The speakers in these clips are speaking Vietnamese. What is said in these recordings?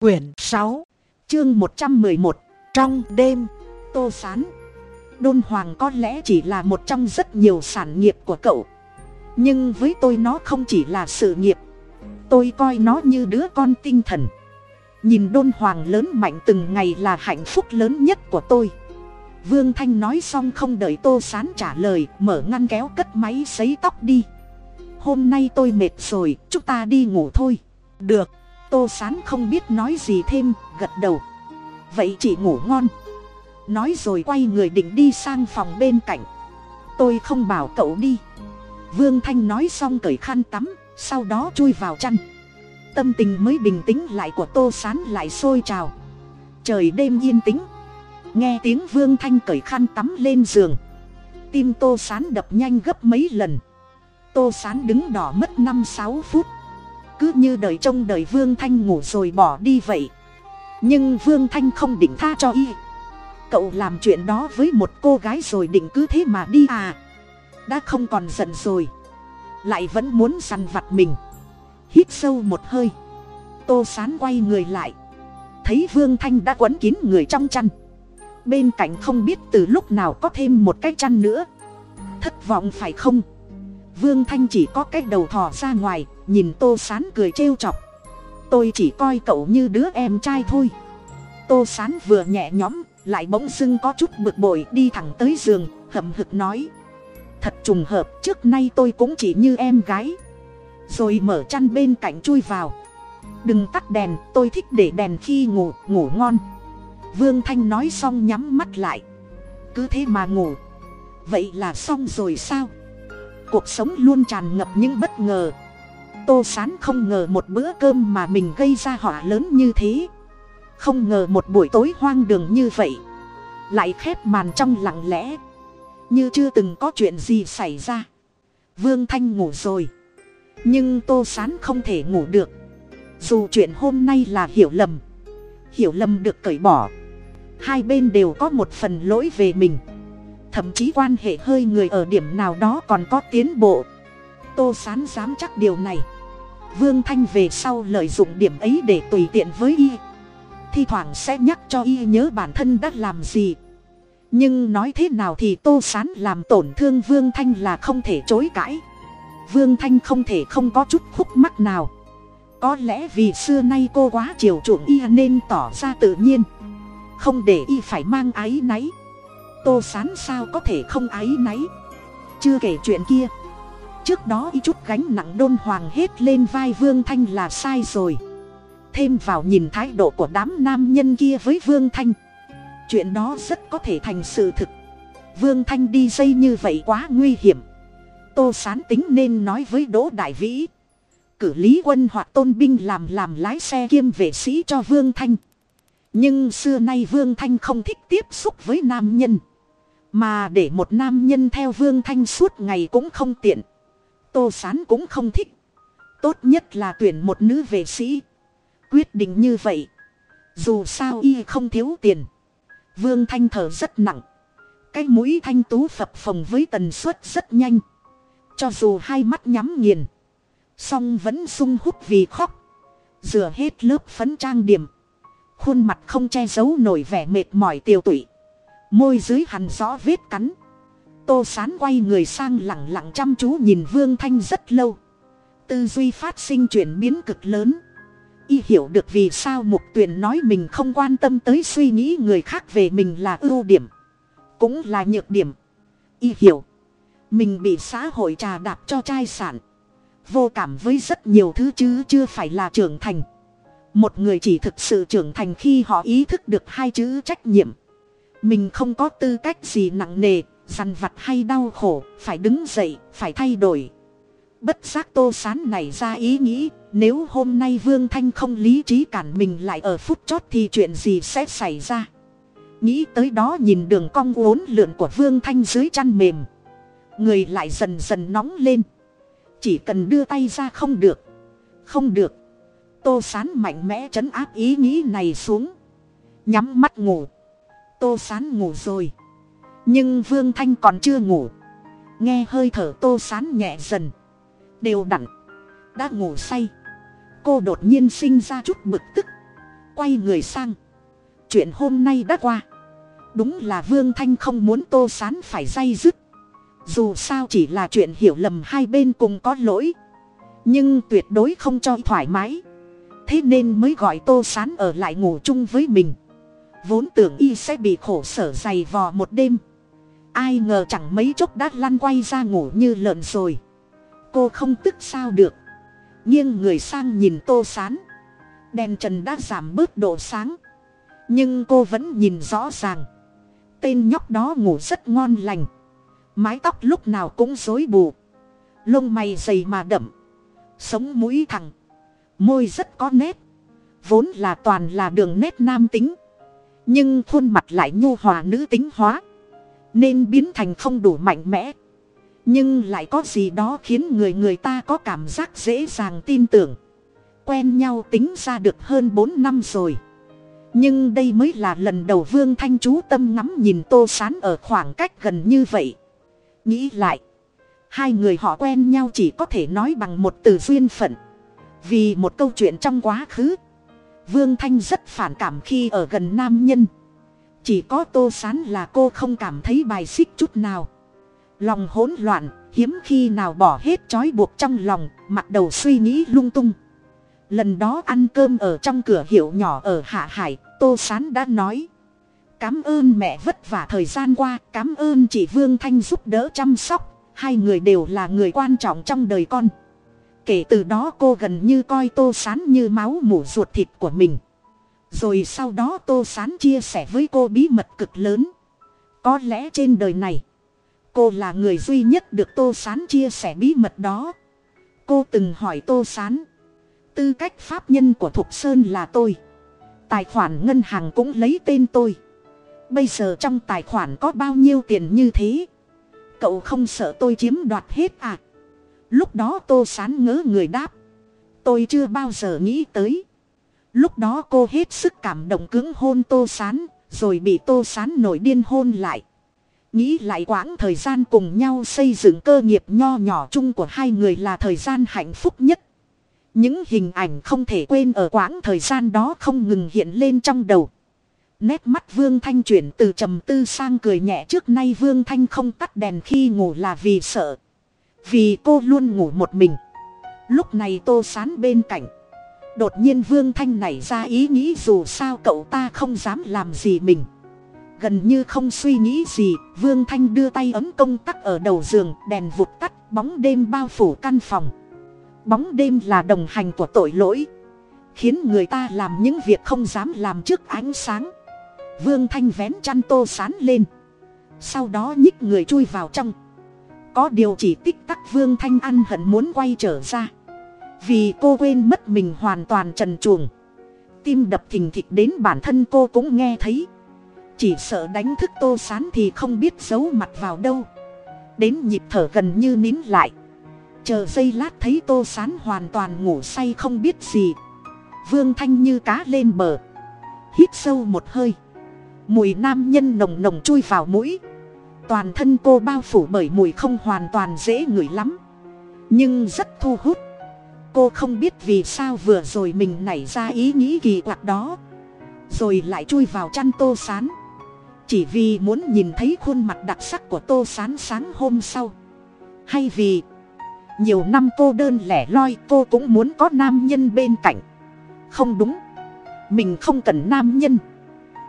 Quyển sáu Chương một trăm mười một Trong đêm Tô Sán. Đôn Hoàng có lẽ chỉ là một trong rất nhiều sản nghiệp của cậu. Nhưng với tôi nó không chỉ là sự nghiệp. Tôi coi nó như đứa con tinh thần. Nhìn Đôn Hoàng lớn mạnh từng ngày là hạnh phúc lớn nhất của tôi. Vương Thanh nói xong không đợi Tô Sán trả lời Mở ngăn kéo cất máy sấy tóc đi. Hôm nay tôi mệt rồi, chúng ta đi ngủ thôi. Được tô sán không biết nói gì thêm, gật đầu. Vậy chị ngủ ngon. Nói rồi quay người định đi sang phòng bên cạnh. Tôi không bảo cậu đi. Vương thanh nói xong cởi khăn tắm, sau đó chui vào chăn. Tâm tình mới bình tĩnh lại của tô sán lại sôi trào. Trời đêm yên tĩnh. Nghe tiếng vương thanh cởi khăn tắm lên giường. Tim tô sán đập nhanh gấp mấy lần. Tô sán đứng đỏ mất năm sáu phút cứ như đợi trông đợi vương thanh ngủ rồi bỏ đi vậy. Nhưng vương thanh không định tha cho y. Cậu làm chuyện đó với một cô gái rồi định cứ thế mà đi à. Đã không còn giận rồi. Lại vẫn muốn săn vặt mình. Hít sâu một hơi. Tô sán quay người lại. Thấy vương thanh đã quấn kín người trong chăn. Bên cạnh không biết từ lúc nào có thêm một cái chăn nữa. Thất vọng phải không? Vương thanh chỉ có cái đầu thò ra ngoài nhìn tô sán cười trêu chọc. Tôi chỉ coi cậu như đứa em trai thôi. Tô sán vừa nhẹ nhõm, lại bỗng dưng có chút bực bội đi thẳng tới giường, hậm hực nói. Thật trùng hợp, trước nay tôi cũng chỉ như em gái. Rồi mở chăn bên cạnh chui vào. Đừng tắt đèn, tôi thích để đèn khi ngủ ngủ ngon. Vương thanh nói xong nhắm mắt lại. Cứ thế mà ngủ. Vậy là xong rồi sao? Cuộc sống luôn tràn ngập những bất ngờ tô sán không ngờ một bữa cơm mà mình gây ra họa lớn như thế. Không ngờ một buổi tối hoang đường như vậy. Lại khép màn trong lặng lẽ. Như chưa từng có chuyện gì xảy ra. Vương thanh ngủ rồi. Nhưng tô sán không thể ngủ được. Dù chuyện hôm nay là hiểu lầm. Hiểu lầm được cởi bỏ. Hai bên đều có một phần lỗi về mình. Thậm chí quan hệ hơi người ở điểm nào đó còn có tiến bộ. Tô sán dám chắc điều này vương thanh về sau lợi dụng điểm ấy để tùy tiện với y. Thi thoảng sẽ nhắc cho y nhớ bản thân đã làm gì. Nhưng nói thế nào thì tô sán làm tổn thương vương thanh là không thể chối cãi. Vương thanh không thể không có chút khúc mắc nào. Có lẽ vì xưa nay cô quá chiều chuộng y nên tỏ ra tự nhiên. Không để y phải mang áy náy. Tô sán sao có thể không áy náy? Chưa kể chuyện kia trước đó y chút gánh nặng đôn hoàng hết lên vai vương thanh là sai rồi. Thêm vào nhìn thái độ của đám nam nhân kia với vương thanh, chuyện đó rất có thể thành sự thực. Vương thanh đi dây như vậy quá nguy hiểm. Tô sán tính nên nói với đỗ đại vĩ, cử lý quân hoặc tôn binh làm làm lái xe kiêm vệ sĩ cho vương thanh. Nhưng xưa nay vương thanh không thích tiếp xúc với nam nhân, mà để một nam nhân theo vương thanh suốt ngày cũng không tiện tô sán cũng không thích. Tốt nhất là tuyển một nữ vệ sĩ. Quyết định như vậy. Dù sao y không thiếu tiền. Vương thanh thở rất nặng. Cái mũi thanh tú phập phồng với tần suất rất nhanh. Cho dù hai mắt nhắm nghiền, song vẫn sung hút vì khóc. Rửa hết lớp phấn trang điểm. Khuôn mặt không che giấu nổi vẻ mệt mỏi tiêu tụy. Môi dưới hằn rõ vết cắn tô sán quay người sang lẳng lặng chăm chú nhìn vương thanh rất lâu. Tư duy phát sinh chuyển biến cực lớn. Y hiểu được vì sao mục tuyền nói mình không quan tâm tới suy nghĩ người khác về mình là ưu điểm, cũng là nhược điểm. Y hiểu, mình bị xã hội trà đạp cho trai sản. Vô cảm với rất nhiều thứ chứ chưa phải là trưởng thành. Một người chỉ thực sự trưởng thành khi họ ý thức được hai chữ trách nhiệm. Mình không có tư cách gì nặng nề dằn vặt hay đau khổ, phải đứng dậy, phải thay đổi. Bất giác tô sán này ra ý nghĩ, nếu hôm nay vương thanh không lý trí cản mình lại ở phút chót thì chuyện gì sẽ xảy ra? Nghĩ tới đó nhìn đường cong uốn lượn của vương thanh dưới chăn mềm. Người lại dần dần nóng lên. Chỉ cần đưa tay ra không được. Không được. Tô sán mạnh mẽ chấn áp ý nghĩ này xuống. Nhắm mắt ngủ. Tô sán ngủ rồi nhưng vương thanh còn chưa ngủ. Nghe hơi thở tô sán nhẹ dần. Đều đặn. Đã ngủ say. Cô đột nhiên sinh ra chút bực tức. Quay người sang. Chuyện hôm nay đã qua. Đúng là vương thanh không muốn tô sán phải day dứt. Dù sao chỉ là chuyện hiểu lầm hai bên cùng có lỗi. Nhưng tuyệt đối không cho thoải mái. Thế nên mới gọi tô sán ở lại ngủ chung với mình. Vốn tưởng y sẽ bị khổ sở dày vò một đêm ai ngờ chẳng mấy chốc đã lăn quay ra ngủ như lợn rồi. Cô không tức sao được. Nghiêng người sang nhìn tô sán. Đèn trần đã giảm bớt độ sáng. Nhưng cô vẫn nhìn rõ ràng. Tên nhóc đó ngủ rất ngon lành. Mái tóc lúc nào cũng rối bù. Lông mày dày mà đậm. Sống mũi thẳng. Môi rất có nét vốn là toàn là đường nét nam tính. Nhưng khuôn mặt lại nhu hòa nữ tính hóa nên biến thành không đủ mạnh mẽ. Nhưng lại có gì đó khiến người người ta có cảm giác dễ dàng tin tưởng. Quen nhau tính ra được hơn bốn năm rồi. Nhưng đây mới là lần đầu vương thanh chú tâm ngắm nhìn tô sán ở khoảng cách gần như vậy. Nghĩ lại, hai người họ quen nhau chỉ có thể nói bằng một từ duyên phận. Vì một câu chuyện trong quá khứ, vương thanh rất phản cảm khi ở gần nam nhân chỉ có tô sán là cô không cảm thấy bài xích chút nào. Lòng hỗn loạn, hiếm khi nào bỏ hết trói buộc trong lòng, mặt đầu suy nghĩ lung tung. Lần đó ăn cơm ở trong cửa hiệu nhỏ ở hạ hải, tô sán đã nói cám ơn mẹ vất vả thời gian qua cám ơn chị vương thanh giúp đỡ chăm sóc, hai người đều là người quan trọng trong đời con. Kể từ đó cô gần như coi tô sán như máu mủ ruột thịt của mình rồi sau đó tô sán chia sẻ với cô bí mật cực lớn. Có lẽ trên đời này, cô là người duy nhất được tô sán chia sẻ bí mật đó. Cô từng hỏi tô sán, tư cách pháp nhân của thục sơn là tôi. Tài khoản ngân hàng cũng lấy tên tôi. Bây giờ trong tài khoản có bao nhiêu tiền như thế? Cậu không sợ tôi chiếm đoạt hết à? Lúc đó tô sán ngớ người đáp, tôi chưa bao giờ nghĩ tới lúc đó cô hết sức cảm động cứng hôn tô sán, rồi bị tô sán nổi điên hôn lại. Nghĩ lại quãng thời gian cùng nhau xây dựng cơ nghiệp nho nhỏ chung của hai người là thời gian hạnh phúc nhất. Những hình ảnh không thể quên ở quãng thời gian đó không ngừng hiện lên trong đầu. Nét mắt vương thanh chuyển từ trầm tư sang cười nhẹ trước nay vương thanh không tắt đèn khi ngủ là vì sợ. Vì cô luôn ngủ một mình. Lúc này tô sán bên cạnh đột nhiên vương thanh nảy ra ý nghĩ dù sao cậu ta không dám làm gì mình. Gần như không suy nghĩ gì, vương thanh đưa tay ấm công tắc ở đầu giường, đèn vụt tắt, bóng đêm bao phủ căn phòng. Bóng đêm là đồng hành của tội lỗi, khiến người ta làm những việc không dám làm trước ánh sáng. Vương thanh vén chăn tô sán lên, sau đó nhích người chui vào trong. Có điều chỉ tích tắc vương thanh ăn hận muốn quay trở ra vì cô quên mất mình hoàn toàn trần truồng. Tim đập thình thịch đến bản thân cô cũng nghe thấy. Chỉ sợ đánh thức tô sán thì không biết giấu mặt vào đâu. Đến nhịp thở gần như nín lại. Chờ giây lát thấy tô sán hoàn toàn ngủ say không biết gì. Vương thanh như cá lên bờ. Hít sâu một hơi. Mùi nam nhân nồng nồng chui vào mũi. Toàn thân cô bao phủ bởi mùi không hoàn toàn dễ ngửi lắm. Nhưng rất thu hút cô không biết vì sao vừa rồi mình nảy ra ý nghĩ kỳ quặc đó. Rồi lại chui vào chăn tô sán. Chỉ vì muốn nhìn thấy khuôn mặt đặc sắc của tô sán sáng hôm sau. Hay vì nhiều năm cô đơn lẻ loi, cô cũng muốn có nam nhân bên cạnh. Không đúng. Mình không cần nam nhân.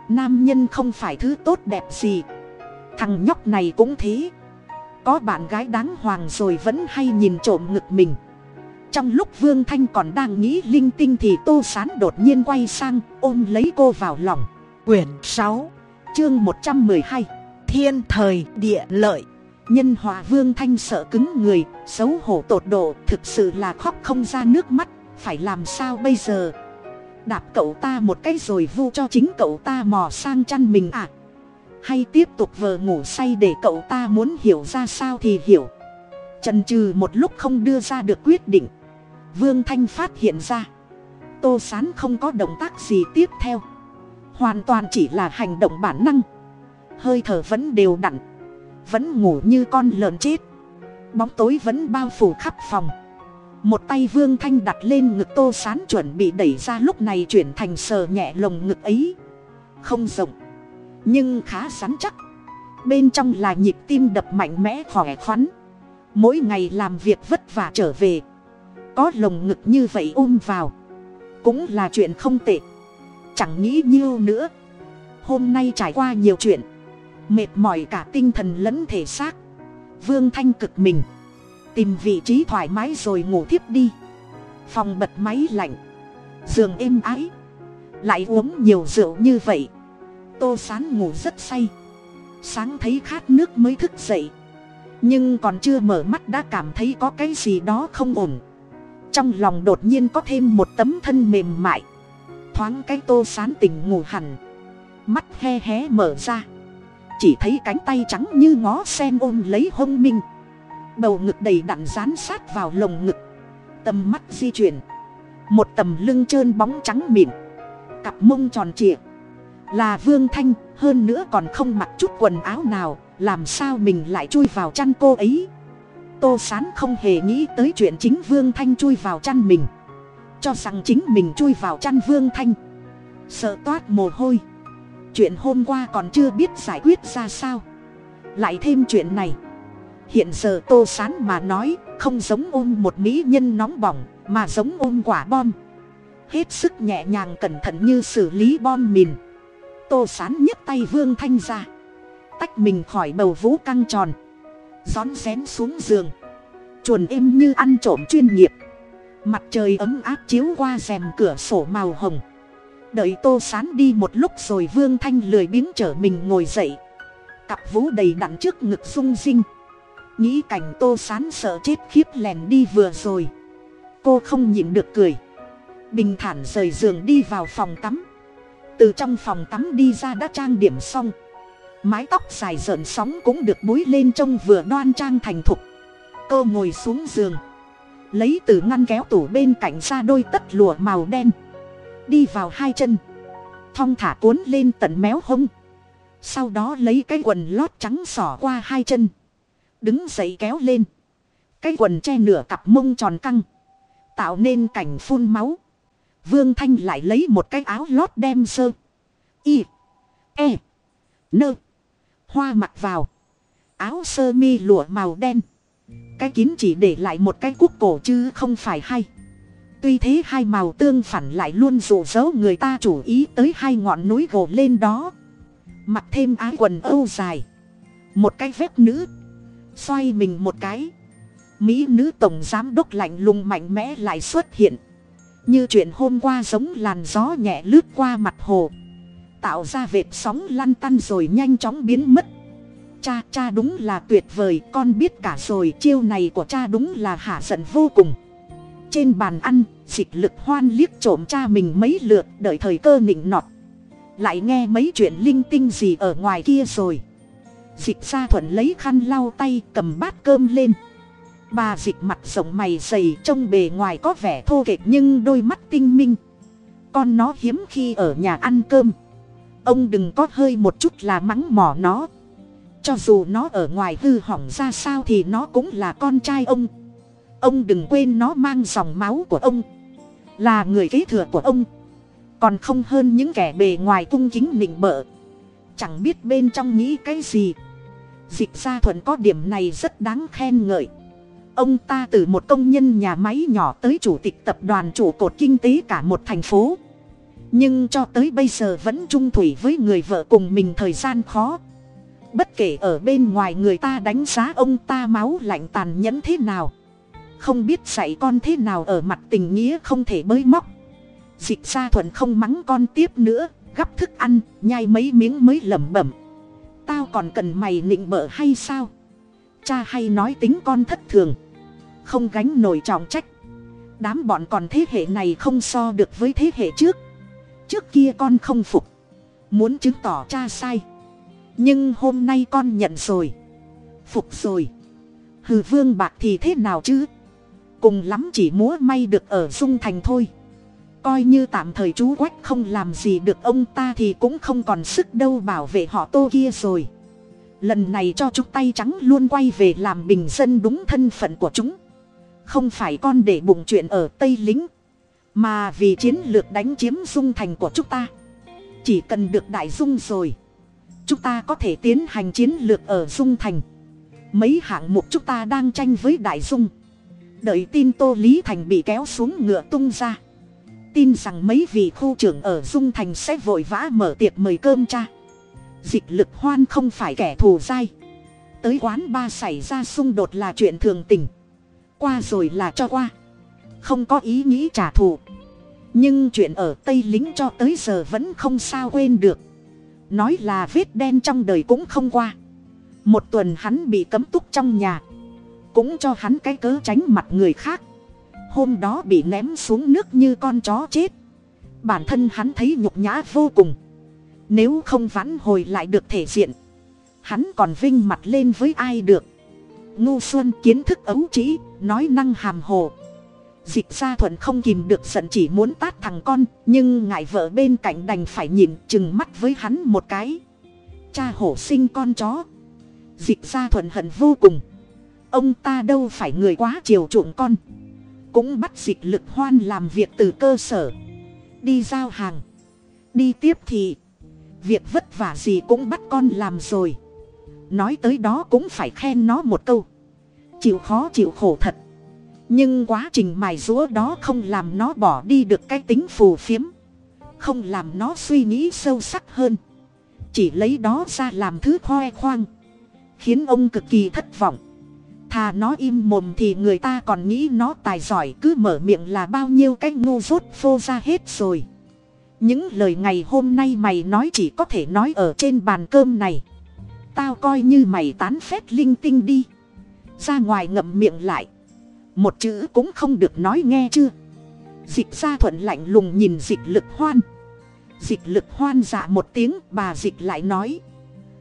Nam nhân không phải thứ tốt đẹp gì. Thằng nhóc này cũng thế. Có bạn gái đáng hoàng rồi vẫn hay nhìn trộm ngực mình trong lúc vương thanh còn đang nghĩ linh tinh thì tô sán đột nhiên quay sang, ôm lấy cô vào lòng. Quyển sáu, chương một trăm mười hai, thiên thời, địa lợi. Nhân hòa vương thanh sợ cứng người, xấu hổ tột độ, thực sự là khóc không ra nước mắt. Phải làm sao bây giờ? Đạp cậu ta một cái rồi vu cho chính cậu ta mò sang chăn mình à? Hay tiếp tục vờ ngủ say để cậu ta muốn hiểu ra sao thì hiểu. Trần trừ một lúc không đưa ra được quyết định vương thanh phát hiện ra. Tô sán không có động tác gì tiếp theo. Hoàn toàn chỉ là hành động bản năng. Hơi thở vẫn đều đặn. Vẫn ngủ như con lợn chết. Bóng tối vẫn bao phủ khắp phòng. Một tay vương thanh đặt lên ngực tô sán chuẩn bị đẩy ra lúc này chuyển thành sờ nhẹ lồng ngực ấy. Không rộng. Nhưng khá sắn chắc. Bên trong là nhịp tim đập mạnh mẽ khỏe khoắn. Mỗi ngày làm việc vất vả trở về có lồng ngực như vậy ôm vào. Cũng là chuyện không tệ. Chẳng nghĩ nhiêu nữa. Hôm nay trải qua nhiều chuyện. Mệt mỏi cả tinh thần lẫn thể xác. Vương thanh cực mình. Tìm vị trí thoải mái rồi ngủ thiếp đi. Phòng bật máy lạnh. Giường êm ái. Lại uống nhiều rượu như vậy. Tô sán ngủ rất say. Sáng thấy khát nước mới thức dậy. Nhưng còn chưa mở mắt đã cảm thấy có cái gì đó không ổn trong lòng đột nhiên có thêm một tấm thân mềm mại. Thoáng cái tô sán tỉnh ngủ hẳn. Mắt he hé mở ra. Chỉ thấy cánh tay trắng như ngó sen ôm lấy hông minh. Bầu ngực đầy đặn dán sát vào lồng ngực. Tầm mắt di chuyển. Một tầm lưng trơn bóng trắng mịn. Cặp mông tròn trịa. Là vương thanh, hơn nữa còn không mặc chút quần áo nào, làm sao mình lại chui vào chăn cô ấy? Tô sán không hề nghĩ tới chuyện chính vương thanh chui vào chăn mình. Cho rằng chính mình chui vào chăn vương thanh. Sợ toát mồ hôi. Chuyện hôm qua còn chưa biết giải quyết ra sao. Lại thêm chuyện này. Hiện giờ tô sán mà nói, không giống ôm một mỹ nhân nóng bỏng, mà giống ôm quả bom. Hết sức nhẹ nhàng cẩn thận như xử lý bom mìn. Tô sán nhấc tay vương thanh ra. Tách mình khỏi bầu vũ căng tròn rón rén xuống giường. Chuồn êm như ăn trộm chuyên nghiệp. Mặt trời ấm áp chiếu qua rèm cửa sổ màu hồng. Đợi tô sán đi một lúc rồi vương thanh lười biếng trở mình ngồi dậy. Cặp vú đầy đặn trước ngực rung rinh. Nghĩ cảnh tô sán sợ chết khiếp lèn đi vừa rồi. Cô không nhịn được cười. Bình thản rời giường đi vào phòng tắm. Từ trong phòng tắm đi ra đã trang điểm xong mái tóc dài rợn sóng cũng được búi lên trông vừa đoan trang thành thục. Cô ngồi xuống giường, lấy từ ngăn kéo tủ bên cạnh ra đôi tất lụa màu đen. Đi vào hai chân, thong thả cuốn lên tận méo hông. Sau đó lấy cái quần lót trắng xỏ qua hai chân, đứng dậy kéo lên. Cái quần che nửa cặp mông tròn căng, tạo nên cảnh phun máu. Vương thanh lại lấy một cái áo lót đem sơ, y e nơ hoa mặc vào. Áo sơ mi lụa màu đen. Cái kín chỉ để lại một cái cúc cổ chứ không phải hay. Tuy thế hai màu tương phản lại luôn rủ rỗ người ta chủ ý tới hai ngọn núi gồ lên đó. Mặc thêm áo quần âu dài. Một cái vét nữ. Xoay mình một cái. Mỹ nữ tổng giám đốc lạnh lùng mạnh mẽ lại xuất hiện. Như chuyện hôm qua giống làn gió nhẹ lướt qua mặt hồ tạo ra vệt sóng lăn tăn rồi nhanh chóng biến mất. Cha cha đúng là tuyệt vời, con biết cả rồi, chiêu này của cha đúng là hạ giận vô cùng. Trên bàn ăn, dịch lực hoan liếc trộm cha mình mấy lượt, đợi thời cơ nịnh nọt. Lại nghe mấy chuyện linh tinh gì ở ngoài kia rồi. Dịch ra thuận lấy khăn lau tay, cầm bát cơm lên. Bà dịch mặt rộng mày dày, trông bề ngoài có vẻ thô kệch nhưng đôi mắt tinh minh. Con nó hiếm khi ở nhà ăn cơm ông đừng có hơi một chút là mắng mỏ nó. Cho dù nó ở ngoài hư hỏng ra sao thì nó cũng là con trai ông. Ông đừng quên nó mang dòng máu của ông. Là người kế thừa của ông. Còn không hơn những kẻ bề ngoài cung kính nịnh bợ. Chẳng biết bên trong nghĩ cái gì. Dịch gia thuận có điểm này rất đáng khen ngợi. Ông ta từ một công nhân nhà máy nhỏ tới chủ tịch tập đoàn trụ cột kinh tế cả một thành phố nhưng cho tới bây giờ vẫn trung thủy với người vợ cùng mình thời gian khó. Bất kể ở bên ngoài người ta đánh giá ông ta máu lạnh tàn nhẫn thế nào. Không biết dạy con thế nào ở mặt tình nghĩa không thể bới móc. Dịch gia thuận không mắng con tiếp nữa, gắp thức ăn, nhai mấy miếng mới lẩm bẩm. Tao còn cần mày nịnh bợ hay sao? Cha hay nói tính con thất thường. Không gánh nổi trọng trách. Đám bọn còn thế hệ này không so được với thế hệ trước trước kia con không phục, muốn chứng tỏ cha sai. Nhưng hôm nay con nhận rồi, phục rồi. Hừ, vương bạc thì thế nào chứ? Cùng lắm chỉ múa may được ở dung thành thôi. Coi như tạm thời chú quách không làm gì được ông ta thì cũng không còn sức đâu bảo vệ họ tô kia rồi. Lần này cho chúng tay trắng luôn quay về làm bình dân đúng thân phận của chúng. Không phải con để bụng chuyện ở tây lính mà vì chiến lược đánh chiếm dung thành của chúng ta, chỉ cần được đại dung rồi, chúng ta có thể tiến hành chiến lược ở dung thành. Mấy hạng mục chúng ta đang tranh với đại dung. Đợi tin tô lý thành bị kéo xuống ngựa tung ra. Tin rằng mấy vị khu trưởng ở dung thành sẽ vội vã mở tiệc mời cơm cha. Dịch lực hoan không phải kẻ thù dai. Tới quán ba xảy ra xung đột là chuyện thường tình. Qua rồi là cho qua không có ý nghĩ trả thù. Nhưng chuyện ở tây lính cho tới giờ vẫn không sao quên được. Nói là vết đen trong đời cũng không qua. Một tuần hắn bị cấm túc trong nhà. Cũng cho hắn cái cớ tránh mặt người khác. Hôm đó bị ném xuống nước như con chó chết. Bản thân hắn thấy nhục nhã vô cùng. Nếu không vãn hồi lại được thể diện, hắn còn vinh mặt lên với ai được? Ngu xuân kiến thức ấu trĩ, nói năng hàm hồ dịch gia thuận không kìm được giận chỉ muốn tát thằng con, nhưng ngại vợ bên cạnh đành phải nhìn chừng mắt với hắn một cái. Cha hổ sinh con chó. Dịch gia thuận hận vô cùng. Ông ta đâu phải người quá chiều chuộng con. Cũng bắt dịch lực hoan làm việc từ cơ sở. Đi giao hàng. Đi tiếp thì, việc vất vả gì cũng bắt con làm rồi. Nói tới đó cũng phải khen nó một câu. Chịu khó chịu khổ thật nhưng quá trình mài rúa đó không làm nó bỏ đi được cái tính phù phiếm, không làm nó suy nghĩ sâu sắc hơn. Chỉ lấy đó ra làm thứ khoe khoang, khiến ông cực kỳ thất vọng. Thà nó im mồm thì người ta còn nghĩ nó tài giỏi cứ mở miệng là bao nhiêu cái ngu dốt phô ra hết rồi. Những lời ngày hôm nay mày nói chỉ có thể nói ở trên bàn cơm này. Tao coi như mày tán phét linh tinh đi. Ra ngoài ngậm miệng lại một chữ cũng không được nói nghe chưa? Dịch gia thuận lạnh lùng nhìn dịch lực hoan. Dịch lực hoan dạ một tiếng, bà dịch lại nói.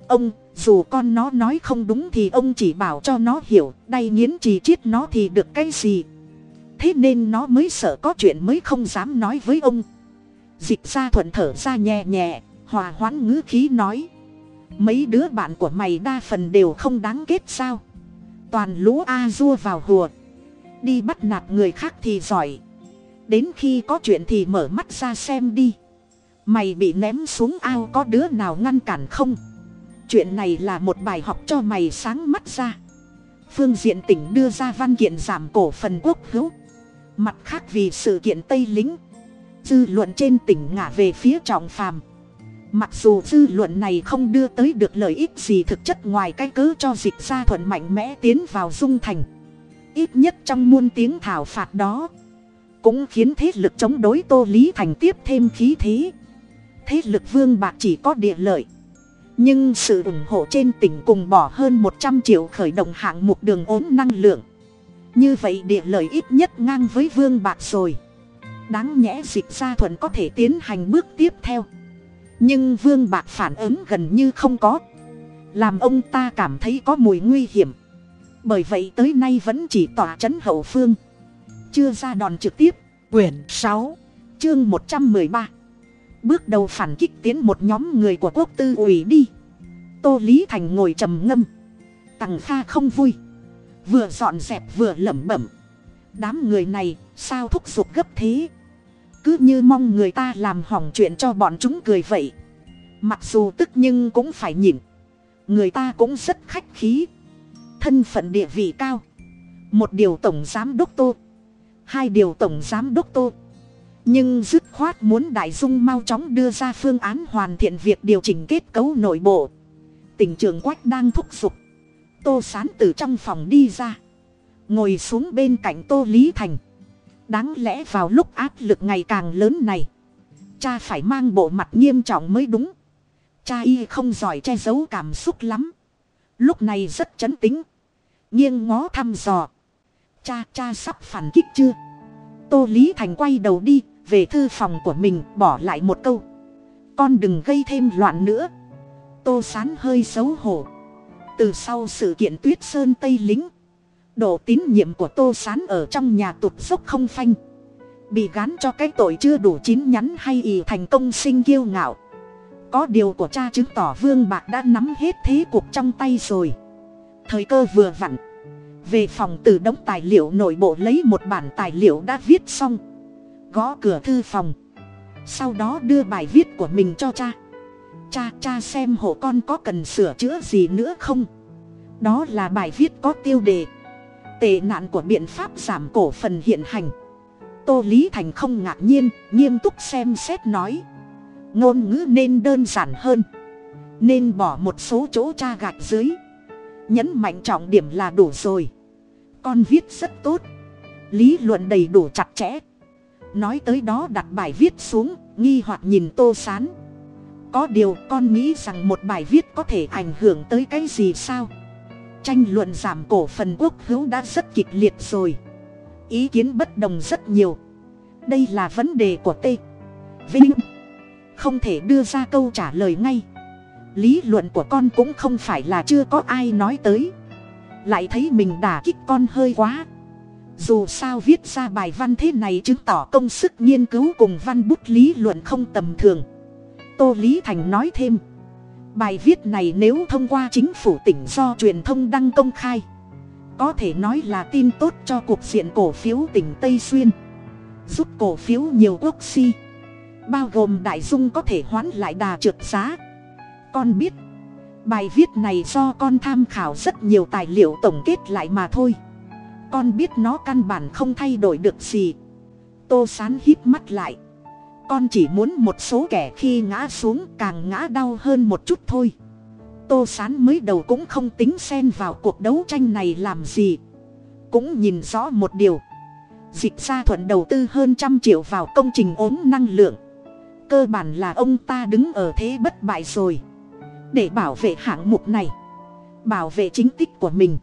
Ông, dù con nó nói không đúng thì ông chỉ bảo cho nó hiểu, đay nghiến chỉ chiết nó thì được cái gì? Thế nên nó mới sợ có chuyện mới không dám nói với ông. Dịch gia thuận thở ra nhẹ nhẹ, hòa hoãn ngữ khí nói. Mấy đứa bạn của mày đa phần đều không đáng kết sao? Toàn lũ a dua vào hùa đi bắt nạt người khác thì giỏi. Đến khi có chuyện thì mở mắt ra xem đi. Mày bị ném xuống ao có đứa nào ngăn cản không? Chuyện này là một bài học cho mày sáng mắt ra. Phương diện tỉnh đưa ra văn kiện giảm cổ phần quốc hữu. Mặt khác vì sự kiện tây lính, dư luận trên tỉnh ngả về phía trọng phàm. Mặc dù dư luận này không đưa tới được lợi ích gì thực chất ngoài cái cớ cho dịch gia thuận mạnh mẽ tiến vào dung thành ít nhất trong muôn tiếng thảo phạt đó, cũng khiến thế lực chống đối tô lý thành tiếp thêm khí thế. Thế lực vương bạc chỉ có địa lợi, nhưng sự ủng hộ trên tỉnh cùng bỏ hơn một trăm triệu khởi động hạng mục đường ốm năng lượng. Như vậy địa lợi ít nhất ngang với vương bạc rồi. Đáng nhẽ dịch gia thuận có thể tiến hành bước tiếp theo. Nhưng vương bạc phản ứng gần như không có. Làm ông ta cảm thấy có mùi nguy hiểm bởi vậy tới nay vẫn chỉ tỏa c h ấ n hậu phương. Chưa ra đòn trực tiếp. Quyển sáu, chương một trăm mười ba. Bước đầu phản kích tiến một nhóm người của quốc tư ủy đi. Tô lý thành ngồi trầm ngâm. Tằng kha không vui. Vừa dọn dẹp vừa lẩm bẩm. Đám người này, sao thúc giục gấp thế? Cứ như mong người ta làm hỏng chuyện cho bọn chúng cười vậy. Mặc dù tức nhưng cũng phải nhịn. Người ta cũng rất khách khí thân phận địa vị cao. Một điều tổng giám đốc tô. Hai điều tổng giám đốc tô. Nhưng dứt khoát muốn đại dung mau chóng đưa ra phương án hoàn thiện việc điều chỉnh kết cấu nội bộ. Tỉnh trường quách đang thúc giục. Tô sán từ trong phòng đi ra. Ngồi xuống bên cạnh tô lý thành. Đáng lẽ vào lúc áp lực ngày càng lớn này. Cha phải mang bộ mặt nghiêm trọng mới đúng. Cha y không giỏi che giấu cảm xúc lắm. Lúc này rất chấn tính nghiêng ngó thăm dò. Cha cha sắp phản kích chưa? Tô lý thành quay đầu đi, về thư phòng của mình, bỏ lại một câu. Con đừng gây thêm loạn nữa. Tô sán hơi xấu hổ. Từ sau sự kiện tuyết sơn tây lính, độ tín nhiệm của tô sán ở trong nhà tụt dốc không phanh. Bị gán cho cái tội chưa đủ chín nhắn hay ì thành công sinh kiêu ngạo. Có điều của cha chứng tỏ vương bạc đã nắm hết thế cuộc trong tay rồi thời cơ vừa vặn. Về phòng từ đống tài liệu nội bộ lấy một bản tài liệu đã viết xong. Gõ cửa thư phòng. Sau đó đưa bài viết của mình cho cha. Cha cha xem hộ con có cần sửa chữa gì nữa không? Đó là bài viết có tiêu đề. Tệ nạn của biện pháp giảm cổ phần hiện hành. Tô lý thành không ngạc nhiên, nghiêm túc xem xét nói. Ngôn ngữ nên đơn giản hơn. Nên bỏ một số chỗ cha gạch dưới nhấn mạnh trọng điểm là đủ rồi. Con viết rất tốt. Lý luận đầy đủ chặt chẽ. Nói tới đó đặt bài viết xuống, nghi hoặc nhìn tô sán. Có điều con nghĩ rằng một bài viết có thể ảnh hưởng tới cái gì sao? Tranh luận giảm cổ phần quốc hữu đã rất kịch liệt rồi. Ý kiến bất đồng rất nhiều. Đây là vấn đề của t. Vinh. Không thể đưa ra câu trả lời ngay lý luận của con cũng không phải là chưa có ai nói tới. Lại thấy mình đả kích con hơi quá. Dù sao viết ra bài văn thế này chứng tỏ công sức nghiên cứu cùng văn bút lý luận không tầm thường. Tô lý thành nói thêm, bài viết này nếu thông qua chính phủ tỉnh do truyền thông đăng công khai, có thể nói là tin tốt cho cuộc diện cổ phiếu tỉnh tây xuyên, giúp cổ phiếu nhiều quốc si, bao gồm đại dung có thể hoãn lại đà trượt giá con biết. Bài viết này do con tham khảo rất nhiều tài liệu tổng kết lại mà thôi. Con biết nó căn bản không thay đổi được gì. Tô sán hít mắt lại. Con chỉ muốn một số kẻ khi ngã xuống càng ngã đau hơn một chút thôi. Tô sán mới đầu cũng không tính xen vào cuộc đấu tranh này làm gì. Cũng nhìn rõ một điều. Dịch gia thuận đầu tư hơn trăm triệu vào công trình ốm năng lượng. Cơ bản là ông ta đứng ở thế bất bại rồi để bảo vệ hạng mục này, bảo vệ chính tích của mình.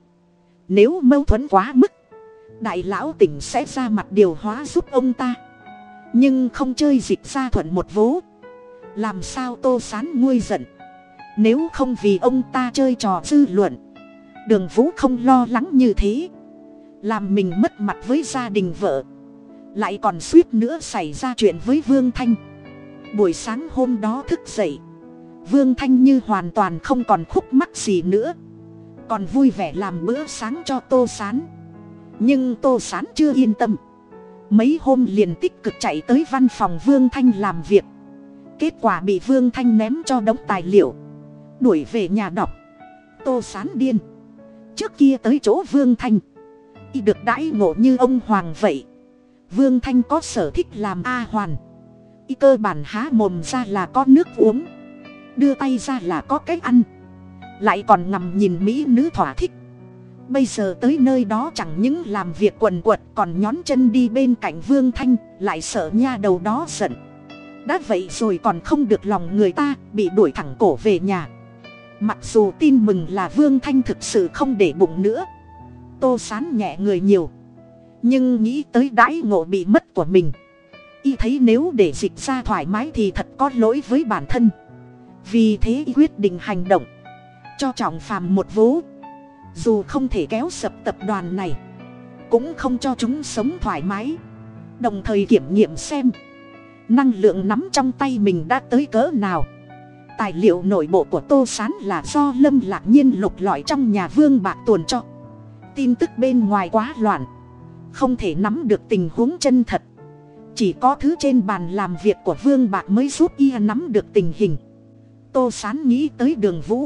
Nếu mâu thuẫn quá mức, đại lão tỉnh sẽ ra mặt điều hóa giúp ông ta. Nhưng không chơi dịch ra thuận một vố, làm sao tô sán nguôi giận? Nếu không vì ông ta chơi trò dư luận, đường vũ không lo lắng như thế. Làm mình mất mặt với gia đình vợ, lại còn suýt nữa xảy ra chuyện với vương thanh. Buổi sáng hôm đó thức dậy vương thanh như hoàn toàn không còn khúc mắc gì nữa. Còn vui vẻ làm bữa sáng cho tô sán. Nhưng tô sán chưa yên tâm. Mấy hôm liền tích cực chạy tới văn phòng vương thanh làm việc. Kết quả bị vương thanh ném cho đống tài liệu. Đuổi về nhà đọc. Tô sán điên. Trước kia tới chỗ vương thanh. Y được đãi ngộ như ông hoàng vậy. Vương thanh có sở thích làm a hoàn. Y cơ bản há mồm ra là có nước uống đưa tay ra là có cách ăn. Lại còn ngầm nhìn mỹ nữ thỏa thích. Bây giờ tới nơi đó chẳng những làm việc quần quật, còn nhón chân đi bên cạnh vương thanh, lại sợ nha đầu đó giận. Đã vậy rồi còn không được lòng người ta, bị đuổi thẳng cổ về nhà. Mặc dù tin mừng là vương thanh thực sự không để bụng nữa. Tô sán nhẹ người nhiều. Nhưng nghĩ tới đãi ngộ bị mất của mình. Y thấy nếu để dịch ra thoải mái thì thật có lỗi với bản thân vì thế quyết định hành động. Cho trọng phàm một vố. Dù không thể kéo sập tập đoàn này, cũng không cho chúng sống thoải mái. Đồng thời kiểm nghiệm xem, năng lượng nắm trong tay mình đã tới cỡ nào. Tài liệu nội bộ của tô s á n là do lâm lạc nhiên lục lọi trong nhà vương bạc tuồn cho. Tin tức bên ngoài quá loạn, không thể nắm được tình huống chân thật. Chỉ có thứ trên bàn làm việc của vương bạc mới giúp y nắm được tình hình tô s á n nghĩ tới đường vũ.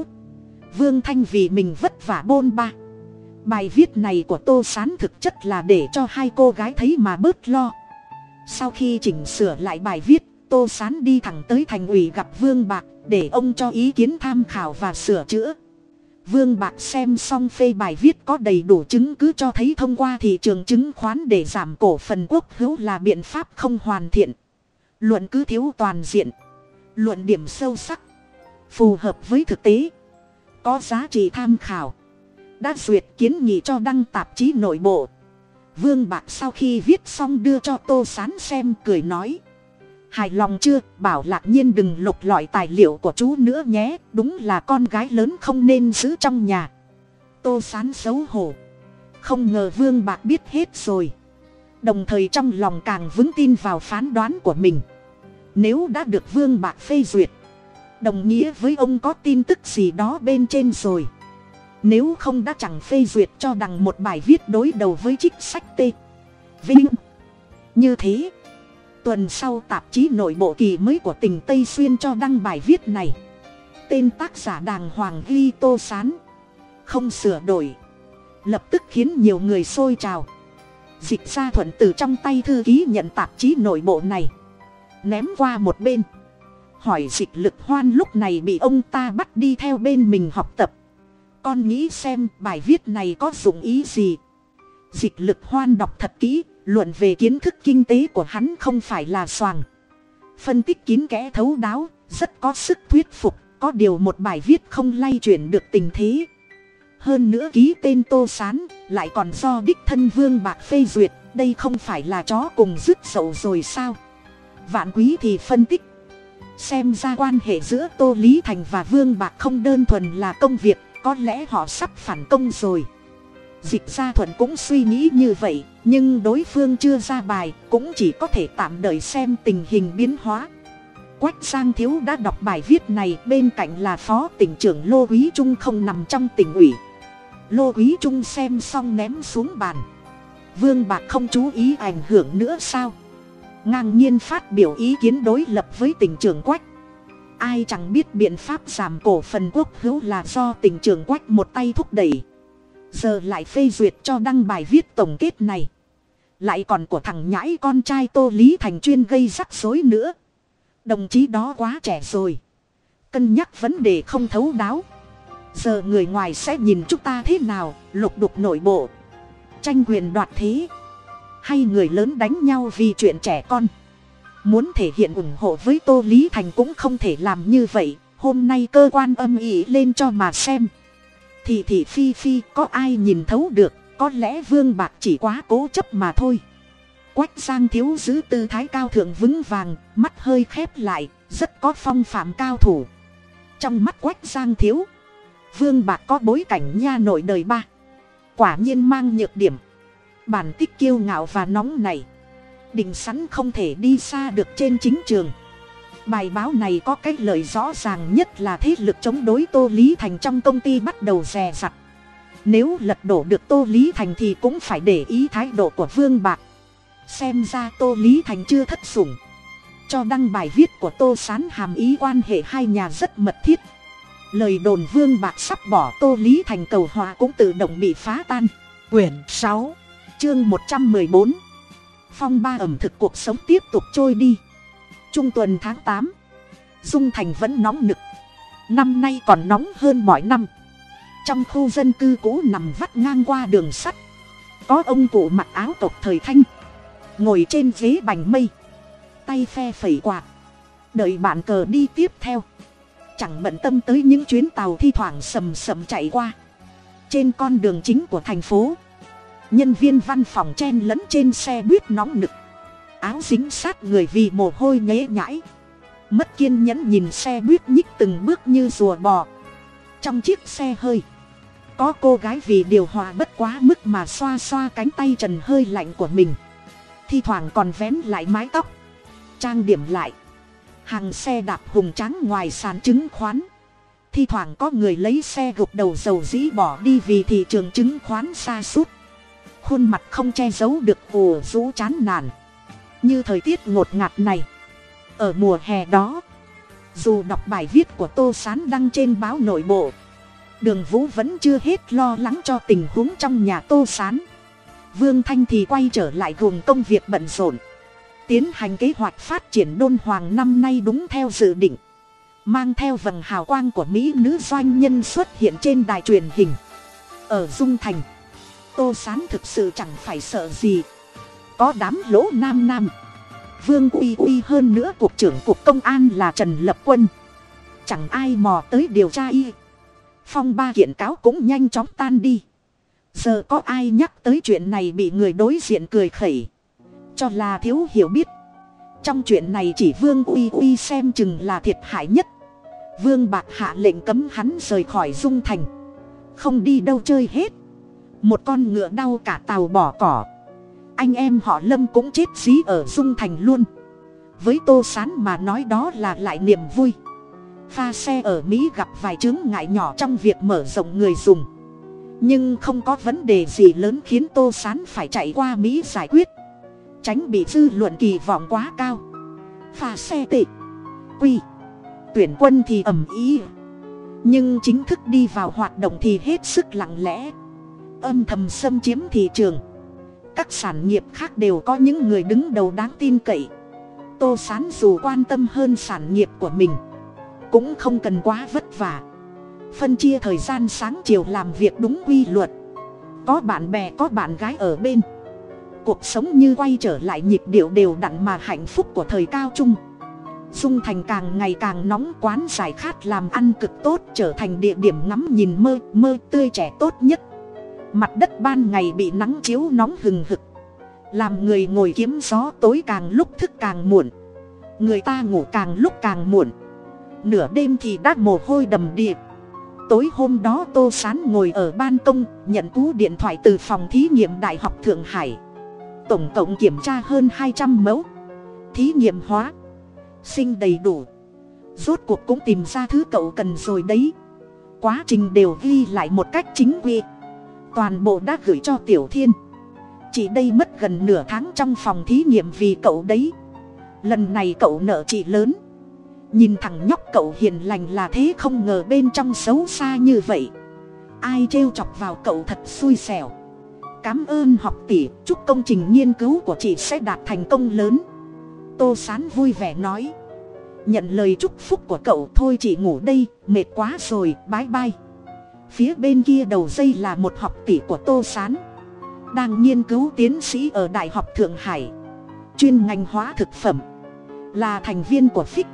Vương thanh vì mình vất vả bôn ba. Bài viết này của tô s á n thực chất là để cho hai cô gái thấy mà bớt lo. Sau khi chỉnh sửa lại bài viết, tô s á n đi thẳng tới thành ủy gặp vương bạc để ông cho ý kiến tham khảo và sửa chữa. Vương bạc xem xong phê bài viết có đầy đủ chứng cứ cho thấy thông qua thị trường chứng khoán để giảm cổ phần quốc hữu là biện pháp không hoàn thiện. Luận cứ thiếu toàn diện. Luận điểm sâu sắc phù hợp với thực tế. Có giá trị tham khảo. Đã duyệt kiến nghị cho đăng tạp chí nội bộ. Vương bạc sau khi viết xong đưa cho tô sán xem cười nói. Hài lòng chưa? Bảo lạc nhiên đừng lục lọi tài liệu của chú nữa nhé. Đúng là con gái lớn không nên giữ trong nhà. Tô sán xấu hổ. Không ngờ vương bạc biết hết rồi. Đồng thời trong lòng càng vững tin vào phán đoán của mình. Nếu đã được vương bạc phê duyệt đồng nghĩa với ông có tin tức gì đó bên trên rồi. Nếu không đã chẳng phê duyệt cho đằng một bài viết đối đầu với trích sách t. Vinh. Như thế, tuần sau tạp chí nội bộ kỳ mới của tỉnh tây xuyên cho đăng bài viết này. Tên tác giả đàng hoàng ghi tô sán. Không sửa đổi. Lập tức khiến nhiều người xôi trào. Dịch ra thuận từ trong tay thư ký nhận tạp chí nội bộ này. Ném qua một bên hỏi dịch lực hoan lúc này bị ông ta bắt đi theo bên mình học tập. Con nghĩ xem bài viết này có dụng ý gì. Dịch lực hoan đọc thật kỹ, luận về kiến thức kinh tế của hắn không phải là soàng. Phân tích kín kẽ thấu đáo, rất có sức thuyết phục, có điều một bài viết không lay chuyển được tình thế. Hơn nữa ký tên tô sán, lại còn do đích thân vương bạc phê duyệt, đây không phải là chó cùng dứt dậu rồi sao? Vạn quý thì phân tích xem ra quan hệ giữa tô lý thành và vương bạc không đơn thuần là công việc, có lẽ họ sắp phản công rồi. Dịch gia thuận cũng suy nghĩ như vậy, nhưng đối phương chưa ra bài, cũng chỉ có thể tạm đợi xem tình hình biến hóa. Quách giang thiếu đã đọc bài viết này, bên cạnh là phó tỉnh trưởng lô quý trung không nằm trong tỉnh ủy. Lô quý trung xem xong ném xuống bàn. Vương bạc không chú ý ảnh hưởng nữa sao? Ngang nhiên phát biểu ý kiến đối lập với tỉnh trường quách. Ai chẳng biết biện pháp giảm cổ phần quốc hữu là do tỉnh trường quách một tay thúc đẩy. Giờ lại phê duyệt cho đăng bài viết tổng kết này. Lại còn của thằng nhãi con trai tô lý thành chuyên gây rắc rối nữa. Đồng chí đó quá trẻ rồi. Cân nhắc vấn đề không thấu đáo. Giờ người ngoài sẽ nhìn chúng ta thế nào, lục đục nội bộ. Tranh quyền đoạt thế hay người lớn đánh nhau vì chuyện trẻ con. Muốn thể hiện ủng hộ với tô lý thành cũng không thể làm như vậy. Hôm nay cơ quan âm ỉ lên cho mà xem. Thì thì phi phi, có ai nhìn thấu được? Có lẽ vương bạc chỉ quá cố chấp mà thôi. Quách giang thiếu giữ tư thái cao thượng vững vàng, mắt hơi khép lại, rất có phong phạm cao thủ. Trong mắt quách giang thiếu, vương bạc có bối cảnh nha nội đời ba. Quả nhiên mang nhược điểm bản tích kiêu ngạo và nóng này. Định sẵn không thể đi xa được trên chính trường. Bài báo này có cái lời rõ ràng nhất là thế lực chống đối tô lý thành trong công ty bắt đầu dè dặt. Nếu lật đổ được tô lý thành thì cũng phải để ý thái độ của vương bạc. Xem ra tô lý thành chưa thất sủng. Cho đăng bài viết của tô sán hàm ý quan hệ hai nhà rất mật thiết. Lời đồn vương bạc sắp bỏ tô lý thành cầu hòa cũng tự động bị phá tan. Quyển sáu chương một trăm mười bốn. Phong ba ẩm thực cuộc sống tiếp tục trôi đi. Trung tuần tháng tám, dung thành vẫn nóng nực. Năm nay còn nóng hơn mọi năm. Trong khu dân cư cũ nằm vắt ngang qua đường sắt, có ông cụ mặc áo tộc thời thanh, ngồi trên ghế bành mây, tay phe phẩy quạt. Đợi bạn cờ đi tiếp theo. Chẳng bận tâm tới những chuyến tàu thi thoảng sầm sầm chạy qua. Trên con đường chính của thành phố nhân viên văn phòng chen lẫn trên xe buýt nóng nực. Áo dính sát người vì mồ hôi nhễ nhãi. Mất kiên nhẫn nhìn xe buýt nhích từng bước như rùa bò. Trong chiếc xe hơi, có cô gái vì điều hòa bất quá mức mà xoa xoa cánh tay trần hơi lạnh của mình. Thi thoảng còn vén lại mái tóc. Trang điểm lại. Hàng xe đạp hùng tráng ngoài sàn chứng khoán. Thi thoảng có người lấy xe gục đầu dầu dĩ bỏ đi vì thị trường chứng khoán xa suốt khuôn mặt không che giấu được ồ rũ chán nản. Như thời tiết ngột ngạt này, ở mùa hè đó, dù đọc bài viết của tô sán đăng trên báo nội bộ, đường vũ vẫn chưa hết lo lắng cho tình huống trong nhà tô sán. Vương thanh thì quay trở lại gồm công việc bận rộn, tiến hành kế hoạch phát triển đôn hoàng năm nay đúng theo dự định, mang theo vầng hào quang của mỹ nữ doanh nhân xuất hiện trên đài truyền hình. Ở dung thành tô sán thực sự chẳng phải sợ gì. Có đám lỗ nam nam. Vương uy uy hơn nữa cục trưởng cục công an là trần lập quân. Chẳng ai mò tới điều tra y. Phong ba kiện cáo cũng nhanh chóng tan đi. Giờ có ai nhắc tới chuyện này bị người đối diện cười khẩy? Cho là thiếu hiểu biết. Trong chuyện này chỉ vương uy uy xem chừng là thiệt hại nhất. Vương bạc hạ lệnh cấm hắn rời khỏi dung thành. Không đi đâu chơi hết một con ngựa đau cả tàu bỏ cỏ. Anh em họ lâm cũng chết dí ở dung thành luôn. Với tô sán mà nói đó là lại niềm vui. Pha xe ở mỹ gặp vài chứng ngại nhỏ trong việc mở rộng người dùng. Nhưng không có vấn đề gì lớn khiến tô sán phải chạy qua mỹ giải quyết. Tránh bị dư luận kỳ vọng quá cao. Pha xe tệ quy tuyển quân thì ầm ý nhưng chính thức đi vào hoạt động thì hết sức lặng lẽ âm thầm xâm chiếm thị trường. Các sản nghiệp khác đều có những người đứng đầu đáng tin cậy. Tô sán dù quan tâm hơn sản nghiệp của mình, cũng không cần quá vất vả. Phân chia thời gian sáng chiều làm việc đúng quy luật. Có bạn bè, có bạn gái ở bên. Cuộc sống như quay trở lại nhịp điệu đều đặn mà hạnh phúc của thời cao trung. Dung thành càng ngày càng nóng quán giải khát làm ăn cực tốt trở thành địa điểm ngắm nhìn mơ mơ tươi trẻ tốt nhất mặt đất ban ngày bị nắng chiếu nóng hừng hực. Làm người ngồi kiếm gió tối càng lúc thức càng muộn. Người ta ngủ càng lúc càng muộn. Nửa đêm thì đã mồ hôi đầm đìa. Tối hôm đó tô sán ngồi ở ban công, nhận cú điện thoại từ phòng thí nghiệm đại học thượng hải. Tổng cộng kiểm tra hơn hai trăm mẫu. Thí nghiệm hóa. Sinh đầy đủ. Rốt cuộc cũng tìm ra thứ cậu cần rồi đấy. Quá trình đều ghi lại một cách chính quy toàn bộ đã gửi cho tiểu thiên. Chị đây mất gần nửa tháng trong phòng thí nghiệm vì cậu đấy. Lần này cậu nợ chị lớn. Nhìn thằng nhóc cậu hiền lành là thế không ngờ bên trong xấu xa như vậy. Ai trêu chọc vào cậu thật xui xẻo. Cảm ơn học tỷ, chúc công trình nghiên cứu của chị sẽ đạt thành công lớn. Tô sán vui vẻ nói. Nhận lời chúc phúc của cậu, thôi chị ngủ đây, mệt quá rồi bái bai phía bên kia đầu dây là một học tỷ của tô sán. Đang nghiên cứu tiến sĩ ở đại học thượng hải. Chuyên ngành hóa thực phẩm. Là thành viên của phích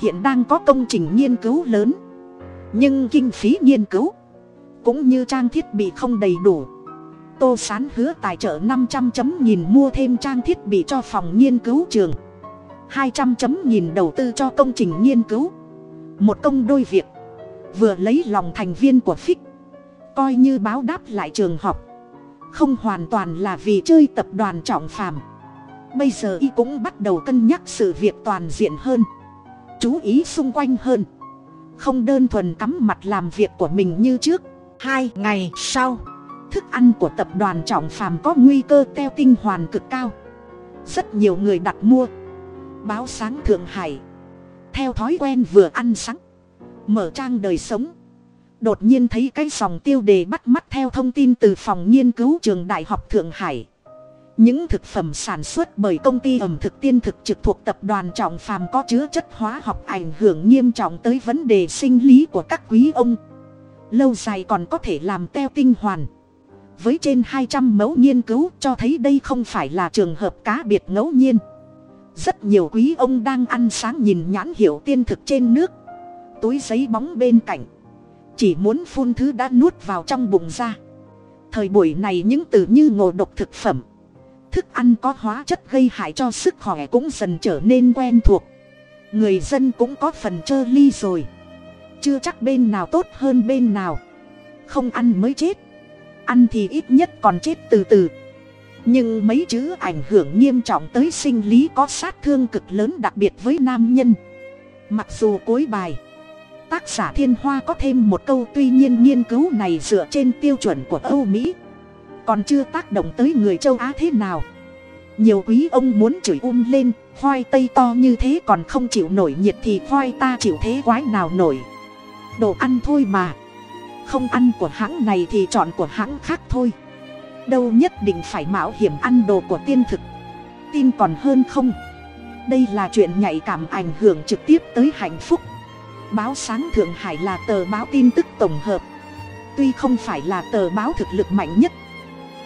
hiện đang có công trình nghiên cứu lớn. Nhưng kinh phí nghiên cứu cũng như trang thiết bị không đầy đủ. Tô sán hứa tài trợ năm trăm chấm nhìn mua thêm trang thiết bị cho phòng nghiên cứu trường. hai trăm chấm nhìn đầu tư cho công trình nghiên cứu. Một công đôi việc vừa lấy lòng thành viên của phích. Coi như báo đáp lại trường học. Không hoàn toàn là vì chơi tập đoàn trọng phàm. Bây giờ y cũng bắt đầu cân nhắc sự việc toàn diện hơn. Chú ý xung quanh hơn. Không đơn thuần cắm mặt làm việc của mình như trước. Hai ngày sau, thức ăn của tập đoàn trọng phàm có nguy cơ teo tinh hoàn cực cao. Rất nhiều người đặt mua. Báo sáng thượng hải. Theo thói quen vừa ăn sáng mở trang đời sống. Đột nhiên thấy cái dòng tiêu đề bắt mắt theo thông tin từ phòng nghiên cứu trường đại học thượng hải. Những thực phẩm sản xuất bởi công ty ẩm thực tiên thực trực thuộc tập đoàn trọng phàm có chứa chất hóa học ảnh hưởng nghiêm trọng tới vấn đề sinh lý của các quý ông. Lâu dài còn có thể làm teo tinh hoàn. Với trên hai trăm mẫu nghiên cứu cho thấy đây không phải là trường hợp cá biệt ngẫu nhiên. Rất nhiều quý ông đang ăn sáng nhìn nhãn hiệu tiên thực trên nước túi giấy bóng bên cạnh. Chỉ muốn phun thứ đã nuốt vào trong bụng ra. Thời buổi này những từ như ngộ độc thực phẩm, thức ăn có hóa chất gây hại cho sức khỏe cũng dần trở nên quen thuộc. Người dân cũng có phần trơ ly rồi. Chưa chắc bên nào tốt hơn bên nào. Không ăn mới chết. Ăn thì ít nhất còn chết từ từ. Nhưng mấy chữ ảnh hưởng nghiêm trọng tới sinh lý có sát thương cực lớn đặc biệt với nam nhân. Mặc dù cuối bài tác giả thiên hoa có thêm một câu, tuy nhiên nghiên cứu này dựa trên tiêu chuẩn của âu mỹ. Còn chưa tác động tới người châu á thế nào. Nhiều quý ông muốn chửi um lên, khoai tây to như thế còn không chịu nổi nhiệt thì khoai ta chịu thế quái nào nổi. Đồ ăn thôi mà. Không ăn của hãng này thì chọn của hãng khác thôi. Đâu nhất định phải mạo hiểm ăn đồ của tiên thực. Tin còn hơn không? Đây là chuyện nhạy cảm ảnh hưởng trực tiếp tới hạnh phúc báo sáng thượng hải là tờ báo tin tức tổng hợp. Tuy không phải là tờ báo thực lực mạnh nhất,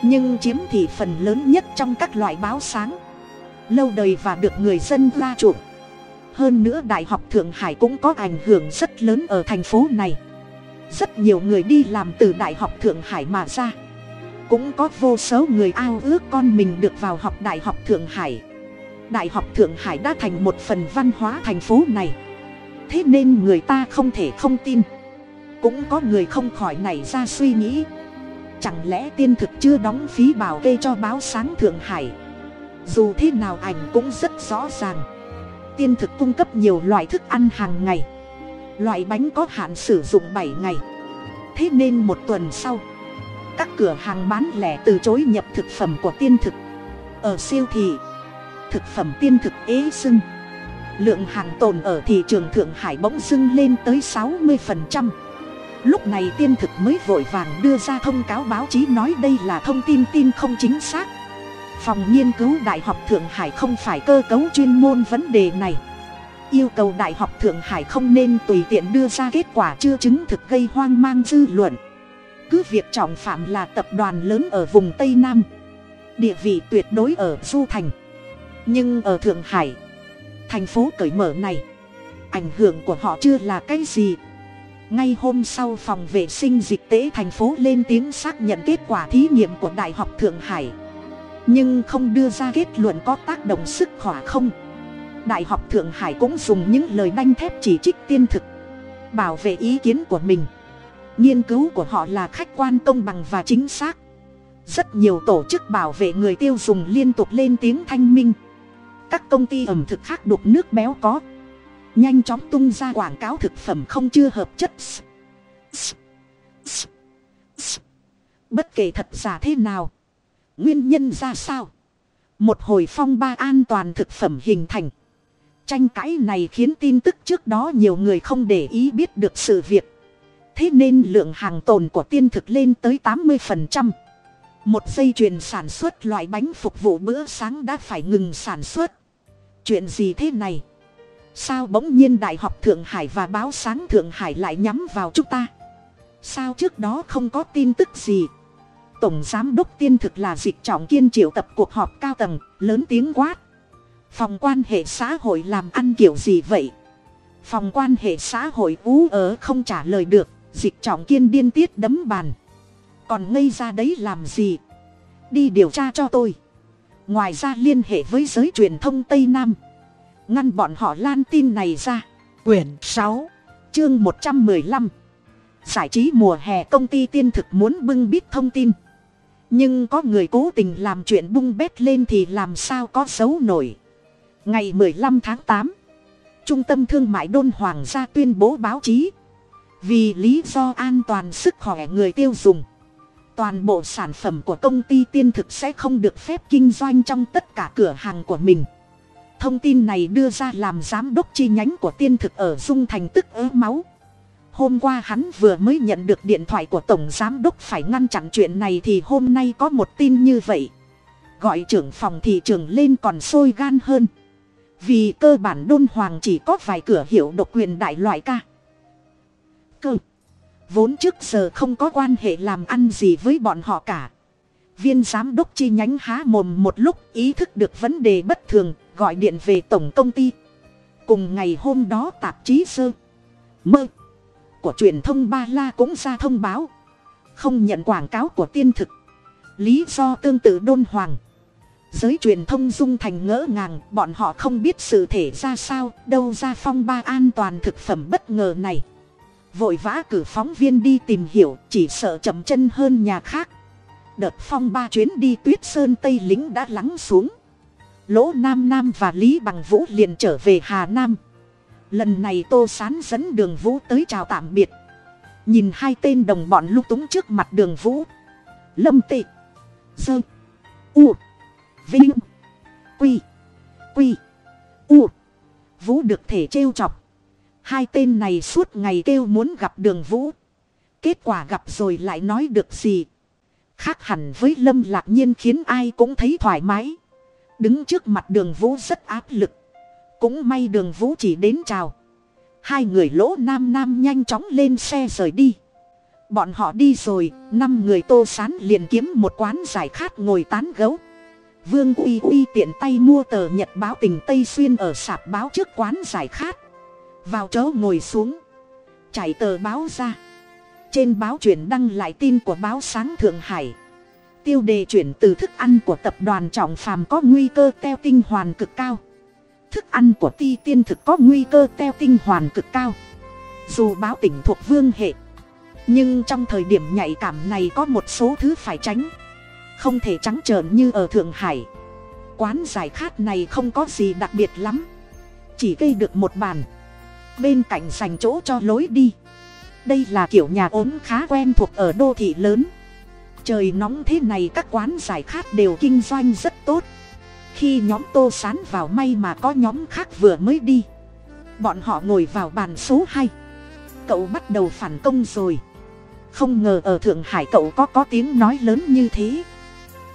nhưng chiếm thị phần lớn nhất trong các loại báo sáng. Lâu đời và được người dân la chuộng. Hơn nữa đại học thượng hải cũng có ảnh hưởng rất lớn ở thành phố này. Rất nhiều người đi làm từ đại học thượng hải mà ra. Cũng có vô số người ao ước con mình được vào học đại học thượng hải. Đại học thượng hải đã thành một phần văn hóa thành phố này thế nên người ta không thể không tin. Cũng có người không khỏi nảy ra suy nghĩ. Chẳng lẽ tiên thực chưa đóng phí bảo kê cho báo sáng thượng hải? Dù thế nào ảnh cũng rất rõ ràng. Tiên thực cung cấp nhiều loại thức ăn hàng ngày. Loại bánh có hạn sử dụng bảy ngày. Thế nên một tuần sau, các cửa hàng bán lẻ từ chối nhập thực phẩm của tiên thực. Ở siêu thị, thực phẩm tiên thực ế sưng lượng hàng tồn ở thị trường thượng hải bỗng dưng lên tới sáu mươi lúc này tiên thực mới vội vàng đưa ra thông cáo báo chí nói đây là thông tin tin không chính xác. Phòng nghiên cứu đại học thượng hải không phải cơ cấu chuyên môn vấn đề này. Yêu cầu đại học thượng hải không nên tùy tiện đưa ra kết quả chưa chứng thực gây hoang mang dư luận. Cứ việc trọng phạm là tập đoàn lớn ở vùng tây nam, địa vị tuyệt đối ở du thành. Nhưng ở thượng hải thành phố cởi mở này. Ảnh hưởng của họ chưa là cái gì. Ngay hôm sau phòng vệ sinh dịch tễ thành phố lên tiếng xác nhận kết quả thí nghiệm của đại học thượng hải. Nhưng không đưa ra kết luận có tác động sức khỏe không? Đại học thượng hải cũng dùng những lời đanh thép chỉ trích tiên thực, bảo vệ ý kiến của mình. Nghiên cứu của họ là khách quan công bằng và chính xác. Rất nhiều tổ chức bảo vệ người tiêu dùng liên tục lên tiếng thanh minh các công ty ẩm thực khác đục nước béo có. Nhanh chóng tung ra quảng cáo thực phẩm không chưa hợp chất. Bất kể thật giả thế nào, nguyên nhân ra sao? Một hồi phong ba an toàn thực phẩm hình thành. Tranh cãi này khiến tin tức trước đó nhiều người không để ý biết được sự việc. Thế nên lượng hàng tồn của tiên thực lên tới tám mươi một dây chuyền sản xuất loại bánh phục vụ bữa sáng đã phải ngừng sản xuất chuyện gì thế này? Sao bỗng nhiên đại học thượng hải và báo sáng thượng hải lại nhắm vào chúng ta? Sao trước đó không có tin tức gì? Tổng giám đốc tiên thực là dịch trọng kiên triệu tập cuộc họp cao tầng, lớn tiếng quát. Phòng quan hệ xã hội làm ăn kiểu gì vậy? Phòng quan hệ xã hội ú ớ không trả lời được, dịch trọng kiên điên tiết đấm bàn. Còn ngây ra đấy làm gì? Đi điều tra cho tôi ngoài ra liên hệ với giới truyền thông tây nam. Ngăn bọn họ lan tin này ra. Quyển sáu, chương một trăm mười lăm. Giải trí mùa hè công ty tiên thực muốn bưng bít thông tin. Nhưng có người cố tình làm chuyện bung bét lên thì làm sao có dấu nổi. Ngày mười lăm tháng tám, trung tâm thương mại đôn hoàng gia tuyên bố báo chí. Vì lý do an toàn sức khỏe người tiêu dùng toàn bộ sản phẩm của công ty tiên thực sẽ không được phép kinh doanh trong tất cả cửa hàng của mình. Thông tin này đưa ra làm giám đốc chi nhánh của tiên thực ở dung thành tức ớ máu. Hôm qua hắn vừa mới nhận được điện thoại của tổng giám đốc phải ngăn chặn chuyện này thì hôm nay có một tin như vậy. Gọi trưởng phòng thị trường lên còn sôi gan hơn. Vì cơ bản đôn hoàng chỉ có vài cửa hiệu độc quyền đại loại ca. Cơ vốn trước giờ không có quan hệ làm ăn gì với bọn họ cả. Viên giám đốc chi nhánh há mồm một lúc, ý thức được vấn đề bất thường, gọi điện về tổng công ty. Cùng ngày hôm đó tạp chí sơ, mơ của truyền thông ba la cũng ra thông báo. Không nhận quảng cáo của tiên thực. Lý do tương tự đôn hoàng. Giới truyền thông dung thành ngỡ ngàng, bọn họ không biết sự thể ra sao, đâu ra phong ba an toàn thực phẩm bất ngờ này vội vã cử phóng viên đi tìm hiểu, chỉ sợ chậm chân hơn nhà khác. Đợt phong ba chuyến đi tuyết sơn tây lính đã lắng xuống. Lỗ nam nam và lý bằng vũ liền trở về hà nam. Lần này tô sán dẫn đường vũ tới chào tạm biệt. Nhìn hai tên đồng bọn lung túng trước mặt đường vũ. Lâm tị sơ u, vinh, quy quy, u. Vũ được thể trêu chọc hai tên này suốt ngày kêu muốn gặp đường vũ. Kết quả gặp rồi lại nói được gì? Khác hẳn với lâm lạc nhiên khiến ai cũng thấy thoải mái. Đứng trước mặt đường vũ rất áp lực. Cũng may đường vũ chỉ đến chào. Hai người lỗ nam nam nhanh chóng lên xe rời đi. Bọn họ đi rồi, năm người tô sán liền kiếm một quán giải khát ngồi tán gấu. Vương uy uy tiện tay mua tờ nhật báo tình tây xuyên ở sạp báo trước quán giải khát vào chỗ ngồi xuống. Trải tờ báo ra. Trên báo chuyển đăng lại tin của báo sáng thượng hải. Tiêu đề chuyển từ thức ăn của tập đoàn trọng phàm có nguy cơ teo tinh hoàn cực cao. Thức ăn của ti tiên thực có nguy cơ teo tinh hoàn cực cao. Dù báo tỉnh thuộc vương hệ. Nhưng trong thời điểm nhạy cảm này có một số thứ phải tránh. Không thể trắng trợn như ở thượng hải. Quán giải khát này không có gì đặc biệt lắm. Chỉ gây được một bàn bên cạnh dành chỗ cho lối đi. Đây là kiểu nhà ốm khá quen thuộc ở đô thị lớn. Trời nóng thế này các quán giải khát đều kinh doanh rất tốt. Khi nhóm tô sán vào may mà có nhóm khác vừa mới đi. Bọn họ ngồi vào bàn số hai. Cậu bắt đầu phản công rồi. Không ngờ ở thượng hải cậu có có tiếng nói lớn như thế.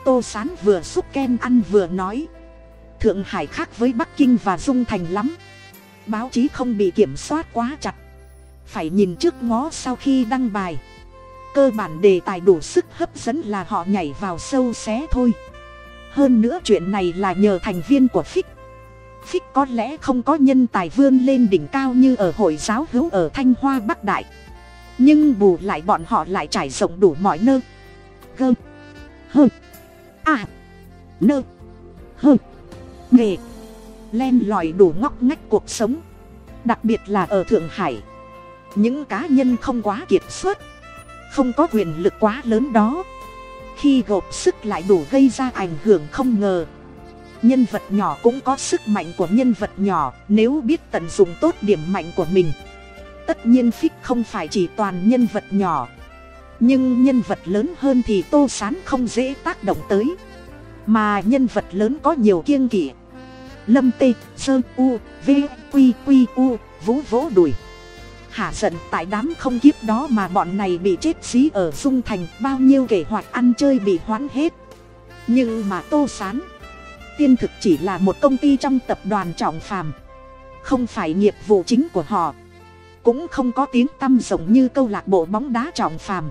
Tô sán vừa xúc kem ăn vừa nói. Thượng hải khác với bắc kinh và dung thành lắm báo chí không bị kiểm soát quá chặt. Phải nhìn trước ngó sau khi đăng bài. Cơ bản đề tài đủ sức hấp dẫn là họ nhảy vào sâu xé thôi. Hơn nữa chuyện này là nhờ thành viên của phích. Phích có lẽ không có nhân tài vươn lên đỉnh cao như ở hội giáo hữu ở thanh hoa bắc đại. Nhưng bù lại bọn họ lại trải rộng đủ mọi nơi. Gơm hơ. À nơ. Hơ. Nghề len lỏi đủ ngóc ngách cuộc sống. Đặc biệt là ở thượng hải, những cá nhân không quá kiệt xuất, không có quyền lực quá lớn đó. Khi gộp sức lại đủ gây ra ảnh hưởng không ngờ, nhân vật nhỏ cũng có sức mạnh của nhân vật nhỏ. Nếu biết tận dụng tốt điểm mạnh của mình, tất nhiên phích không phải chỉ toàn nhân vật nhỏ. Nhưng nhân vật lớn hơn thì tô sán không dễ tác động tới, mà nhân vật lớn có nhiều kiêng kỵ lâm tê, sơ, u, v, q q, u, vũ vỗ đùi hả giận tại đám không kiếp đó mà bọn này bị chết xí ở dung thành, bao nhiêu kế hoạch ăn chơi bị hoãn hết. Nhưng mà tô sán, tiên thực chỉ là một công ty trong tập đoàn trọng phàm, không phải nghiệp vụ chính của họ. Cũng không có tiếng tăm rộng như câu lạc bộ bóng đá trọng phàm.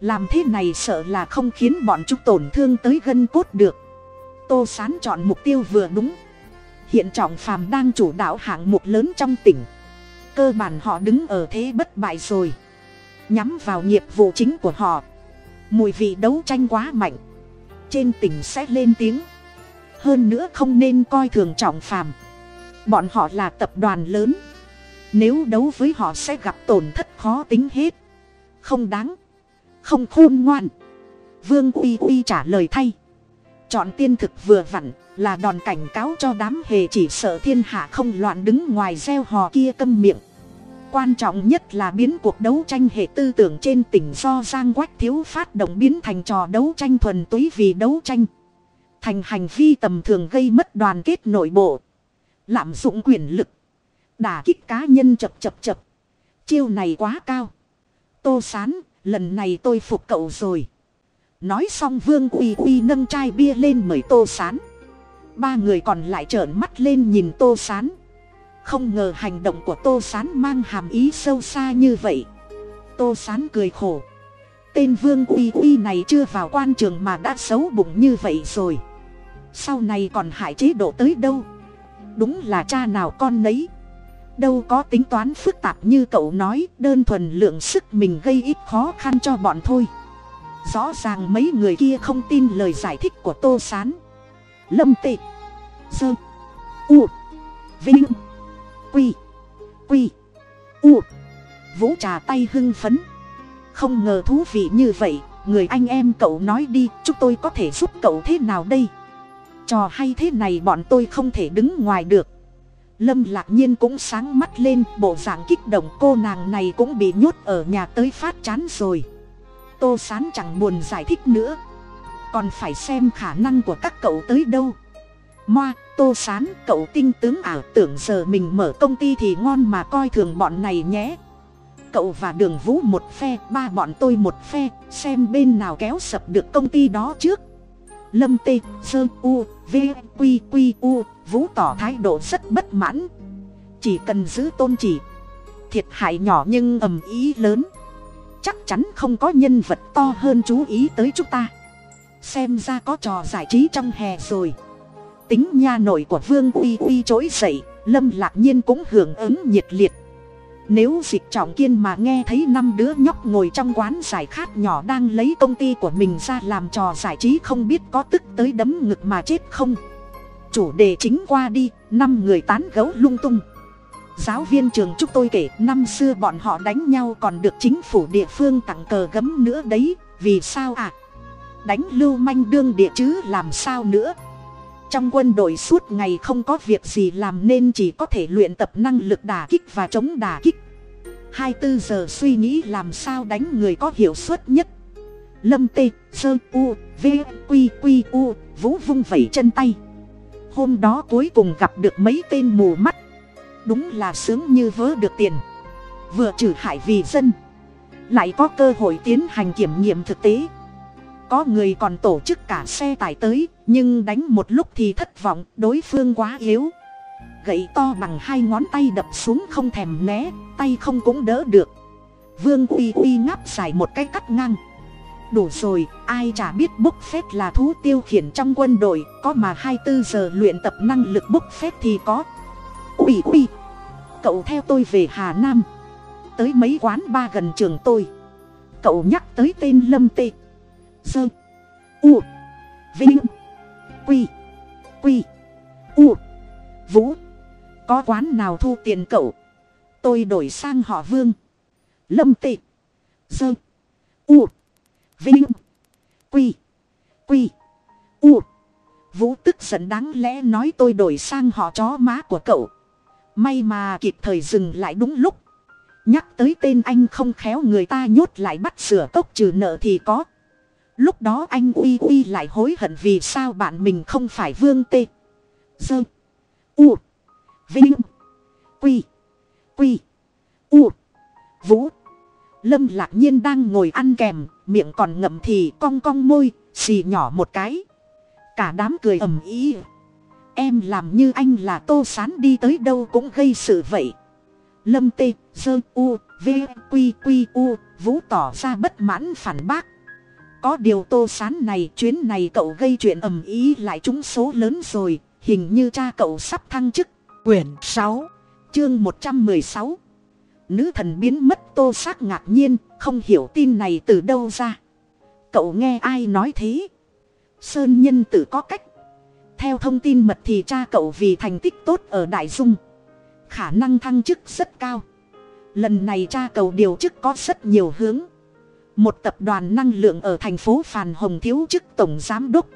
Làm thế này sợ là không khiến bọn chúng tổn thương tới gân cốt được. Tô sán chọn mục tiêu vừa đúng hiện trọng phàm đang chủ đạo hạng mục lớn trong tỉnh. Cơ bản họ đứng ở thế bất bại rồi. Nhắm vào nghiệp vụ chính của họ. Mùi vị đấu tranh quá mạnh. Trên tỉnh sẽ lên tiếng. Hơn nữa không nên coi thường trọng phàm. Bọn họ là tập đoàn lớn. Nếu đấu với họ sẽ gặp tổn thất khó tính hết. Không đáng. Không khôn ngoan. Vương uy uy trả lời thay. Chọn tiên thực vừa vặn là đòn cảnh cáo cho đám hề chỉ sợ thiên hạ không loạn đứng ngoài gieo hò kia câm miệng. Quan trọng nhất là biến cuộc đấu tranh hệ tư tưởng trên tỉnh do giang quách thiếu phát động biến thành trò đấu tranh thuần túy vì đấu tranh. Thành hành vi tầm thường gây mất đoàn kết nội bộ. Lạm dụng quyền lực. Đả kích cá nhân chập chập chập. Chiêu này quá cao. Tô sán, lần này tôi phục cậu rồi. Nói xong vương uy uy nâng chai bia lên mời tô sán ba người còn lại trợn mắt lên nhìn tô sán. Không ngờ hành động của tô sán mang hàm ý sâu xa như vậy. Tô sán cười khổ. Tên vương uy uy này chưa vào quan trường mà đã xấu bụng như vậy rồi. Sau này còn hại chế độ tới đâu? Đúng là cha nào con nấy. Đâu có tính toán phức tạp như cậu nói, đơn thuần lượng sức mình gây ít khó khăn cho bọn thôi. Rõ ràng mấy người kia không tin lời giải thích của tô s á n lâm tị. Sơ. U. Vinh. Quy. Quy. U. Vũ trà tay hưng phấn. Không ngờ thú vị như vậy, người anh em cậu nói đi, chúng tôi có thể giúp cậu thế nào đây? Trò hay thế này bọn tôi không thể đứng ngoài được. Lâm lạc nhiên cũng sáng mắt lên, bộ dạng kích động cô nàng này cũng bị nhốt ở nhà tới phát chán rồi. Tô sán chẳng buồn giải thích nữa còn phải xem khả năng của các cậu tới đâu. Moa, tô sán, cậu tinh tướng ảo tưởng giờ mình mở công ty thì ngon mà coi thường bọn này nhé. Cậu và đường vũ một phe, ba bọn tôi một phe, xem bên nào kéo sập được công ty đó trước. Lâm tê, sơ, u, v u, vũ tỏ thái độ rất bất mãn. Chỉ cần giữ tôn chỉ, thiệt hại nhỏ nhưng ầm ý lớn. Chắc chắn không có nhân vật to hơn chú ý tới chúng ta xem ra có trò giải trí trong hè rồi. Tính nha nội của vương uy uy trỗi dậy, lâm lạc nhiên cũng hưởng ứng nhiệt liệt. Nếu dịch trọng kiên mà nghe thấy năm đứa nhóc ngồi trong quán giải khát nhỏ đang lấy công ty của mình ra làm trò giải trí không biết có tức tới đấm ngực mà chết không? Chủ đề chính qua đi, năm người tán gấu lung tung. Giáo viên trường chúng tôi kể, năm xưa bọn họ đánh nhau còn được chính phủ địa phương tặng cờ gấm nữa đấy, vì sao à? Đánh lưu manh đương địa chứ làm sao nữa. Trong quân đội suốt ngày không có việc gì làm nên chỉ có thể luyện tập năng lực đả kích và chống đả kích. Hai mươi bốn giờ suy nghĩ làm sao đánh người có hiệu suất nhất. Lâm tê, sơ, u, v, q q, u, vũ vung vẩy chân tay. Hôm đó cuối cùng gặp được mấy tên mù mắt. Đúng là sướng như vớ được tiền. Vừa trừ hại vì dân, lại có cơ hội tiến hành kiểm nghiệm thực tế có người còn tổ chức cả xe tải tới, nhưng đánh một lúc thì thất vọng, đối phương quá yếu. Gậy to bằng hai ngón tay đập xuống không thèm né, tay không cũng đỡ được. Vương uy uy ngáp dài một cái cắt ngang. Đủ rồi, ai chả biết bốc phét là thú tiêu khiển trong quân đội, có mà hai mươi bốn giờ luyện tập năng lực bốc phét thì có. Uy uy, cậu theo tôi về hà nam. Tới mấy quán ba gần trường tôi. Cậu nhắc tới tên lâm tê sơ u. Vinh. Quy. Quy. U. Vũ. Có quán nào thu tiền cậu? Tôi đổi sang họ vương. Lâm tị. Sơ u. Vinh. Quy. Quy. U. Vũ tức giận đáng lẽ nói tôi đổi sang họ chó má của cậu. May mà kịp thời dừng lại đúng lúc. Nhắc tới tên anh không khéo người ta nhốt lại bắt sửa cốc trừ nợ thì có lúc đó anh uy uy lại hối hận vì sao bạn mình không phải vương tê, dơ, u, vinh, quy quy, u, vũ. Lâm lạc nhiên đang ngồi ăn kèm, miệng còn ngậm thì cong cong môi, xì nhỏ một cái. Cả đám cười ầm ý em làm như anh là tô sán đi tới đâu cũng gây sự vậy. Lâm tê, dơ, u, v, quy quy, u, vũ tỏ ra bất mãn phản bác có điều tô sán này, chuyến này cậu gây chuyện ầm ý lại trúng số lớn rồi, hình như cha cậu sắp thăng chức. Quyển sáu, chương một trăm mười sáu. Nữ thần biến mất, tô xác ngạc nhiên, không hiểu tin này từ đâu ra. Cậu nghe ai nói thế? Sơn nhân tự có cách. Theo thông tin mật thì cha cậu vì thành tích tốt ở đại dung, khả năng thăng chức rất cao. Lần này cha cậu điều chức có rất nhiều hướng một tập đoàn năng lượng ở thành phố phàn hồng thiếu chức tổng giám đốc.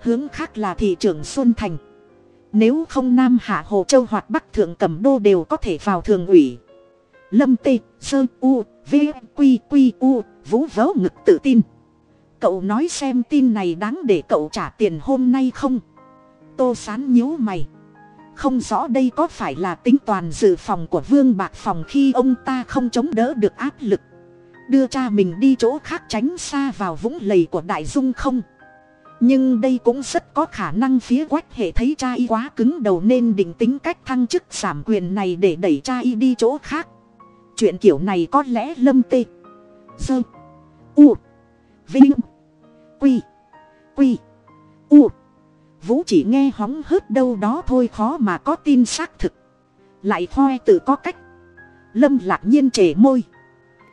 Hướng khác là thị trưởng xuân thành. Nếu không nam hạ hồ châu hoặc bắc thượng cẩm đô đều có thể vào thường ủy. Lâm tê, sơ, u, v, q q, u, vũ vớ ngực tự tin. Cậu nói xem tin này đáng để cậu trả tiền hôm nay không? Tô sán nhíu mày. Không rõ đây có phải là tính toàn dự phòng của vương bạc phòng khi ông ta không chống đỡ được áp lực đưa cha mình đi chỗ khác tránh xa vào vũng lầy của đại dung không? Nhưng đây cũng rất có khả năng phía quách hệ thấy cha y quá cứng đầu nên định tính cách thăng chức giảm quyền này để đẩy cha y đi chỗ khác. Chuyện kiểu này có lẽ lâm tê, sơ, u, vinh, quy quy, u. Vũ chỉ nghe hóng hớt đâu đó thôi khó mà có tin xác thực. Lại khoe tự có cách. Lâm lạc nhiên trề môi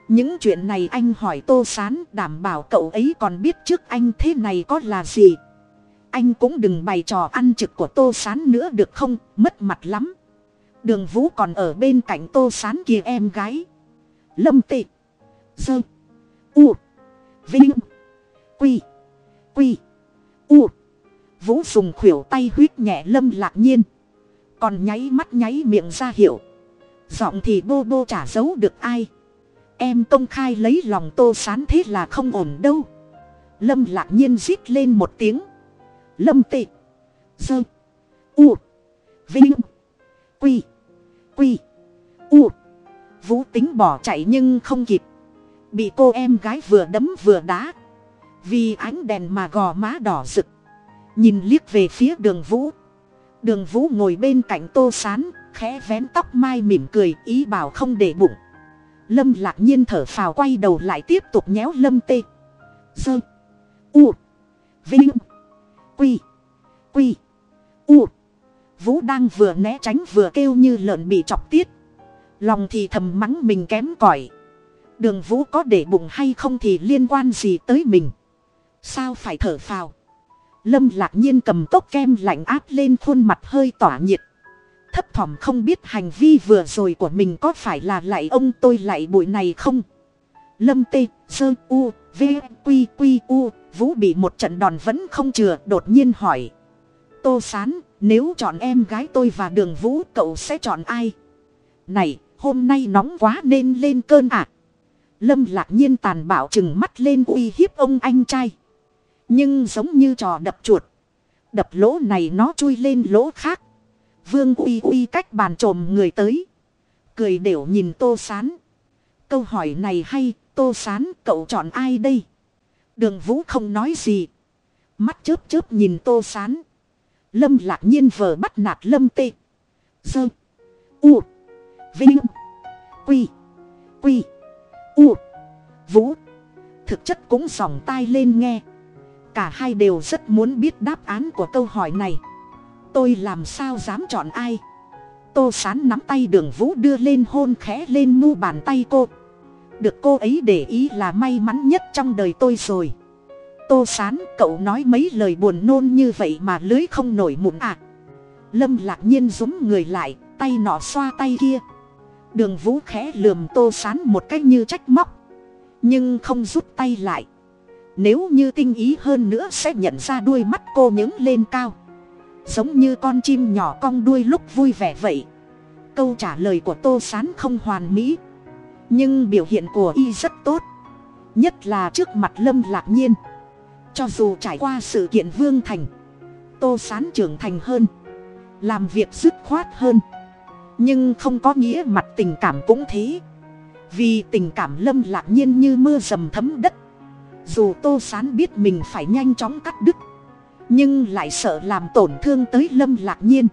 những chuyện này anh hỏi tô sán, đảm bảo cậu ấy còn biết trước anh thế này có là gì. Anh cũng đừng bày trò ăn trực của tô sán nữa được không, mất mặt lắm. Đường vũ còn ở bên cạnh tô sán kia em gái. Lâm tị, dơ, u, vinh, quy quy, u. Vũ dùng khuỷu tay huýt nhẹ lâm lạc nhiên. Còn nháy mắt nháy miệng ra hiệu. Giọng thì bô bô chả giấu được ai em công khai lấy lòng tô sán thế là không ổn đâu. Lâm lạc nhiên rít lên một tiếng. Lâm tị, dơ, u, vinh, quy quy, u. Vũ tính bỏ chạy nhưng không kịp. Bị cô em gái vừa đấm vừa đá. Vì ánh đèn mà gò má đỏ rực. Nhìn liếc về phía đường vũ. Đường vũ ngồi bên cạnh tô sán, khẽ vén tóc mai mỉm cười, ý bảo không để bụng lâm lạc nhiên thở phào quay đầu lại tiếp tục nhéo lâm tê. Dơ u, vinh, quy quy, u. Vũ đang vừa né tránh vừa kêu như lợn bị chọc tiết. Lòng thì thầm mắng mình kém cỏi. Đường vũ có để bụng hay không thì liên quan gì tới mình? Sao phải thở phào? Lâm lạc nhiên cầm cốc kem lạnh áp lên khuôn mặt hơi tỏa nhiệt thấp thỏm không biết hành vi vừa rồi của mình có phải là lại ông tôi lại bụi này không? Lâm tê, sơ, u, v q q u, vũ bị một trận đòn vẫn không chừa, đột nhiên hỏi. Tô sán, nếu chọn em gái tôi và đường vũ, cậu sẽ chọn ai? Này, hôm nay nóng quá nên lên cơn ạ. À. lâm lạc nhiên tàn bạo chừng mắt lên uy hiếp ông anh trai. Nhưng giống như trò đập chuột. Đập lỗ này nó chui lên lỗ khác vương uy uy cách bàn trồm người tới. Cười đều nhìn tô sán. Câu hỏi này hay, tô sán, cậu chọn ai đây? Đường vũ không nói gì. Mắt chớp chớp nhìn tô sán. Lâm lạc nhiên vờ bắt nạt lâm tê. Dơ. U. Vinh. Quy. Quy. U. Vũ. Thực chất cũng dòng tai lên nghe. Cả hai đều rất muốn biết đáp án của câu hỏi này tôi làm sao dám chọn ai? Tô sán nắm tay đường vũ đưa lên hôn khẽ lên mu bàn tay cô. Được cô ấy để ý là may mắn nhất trong đời tôi rồi. Tô sán, cậu nói mấy lời buồn nôn như vậy mà lưới không nổi mụn à? Lâm lạc nhiên rúm người lại, tay nọ xoa tay kia. Đường vũ khẽ lườm tô sán một cách như trách móc. Nhưng không rút tay lại. Nếu như tinh ý hơn nữa sẽ nhận ra đuôi mắt cô những lên cao giống như con chim nhỏ cong đuôi lúc vui vẻ vậy. Câu trả lời của tô s á n không hoàn mỹ. Nhưng biểu hiện của y rất tốt. Nhất là trước mặt lâm lạc nhiên. Cho dù trải qua sự kiện vương thành, tô s á n trưởng thành hơn, làm việc dứt khoát hơn. Nhưng không có nghĩa mặt tình cảm cũng thế. Vì tình cảm lâm lạc nhiên như mưa rầm thấm đất. Dù tô s á n biết mình phải nhanh chóng cắt đứt nhưng lại sợ làm tổn thương tới lâm lạc nhiên.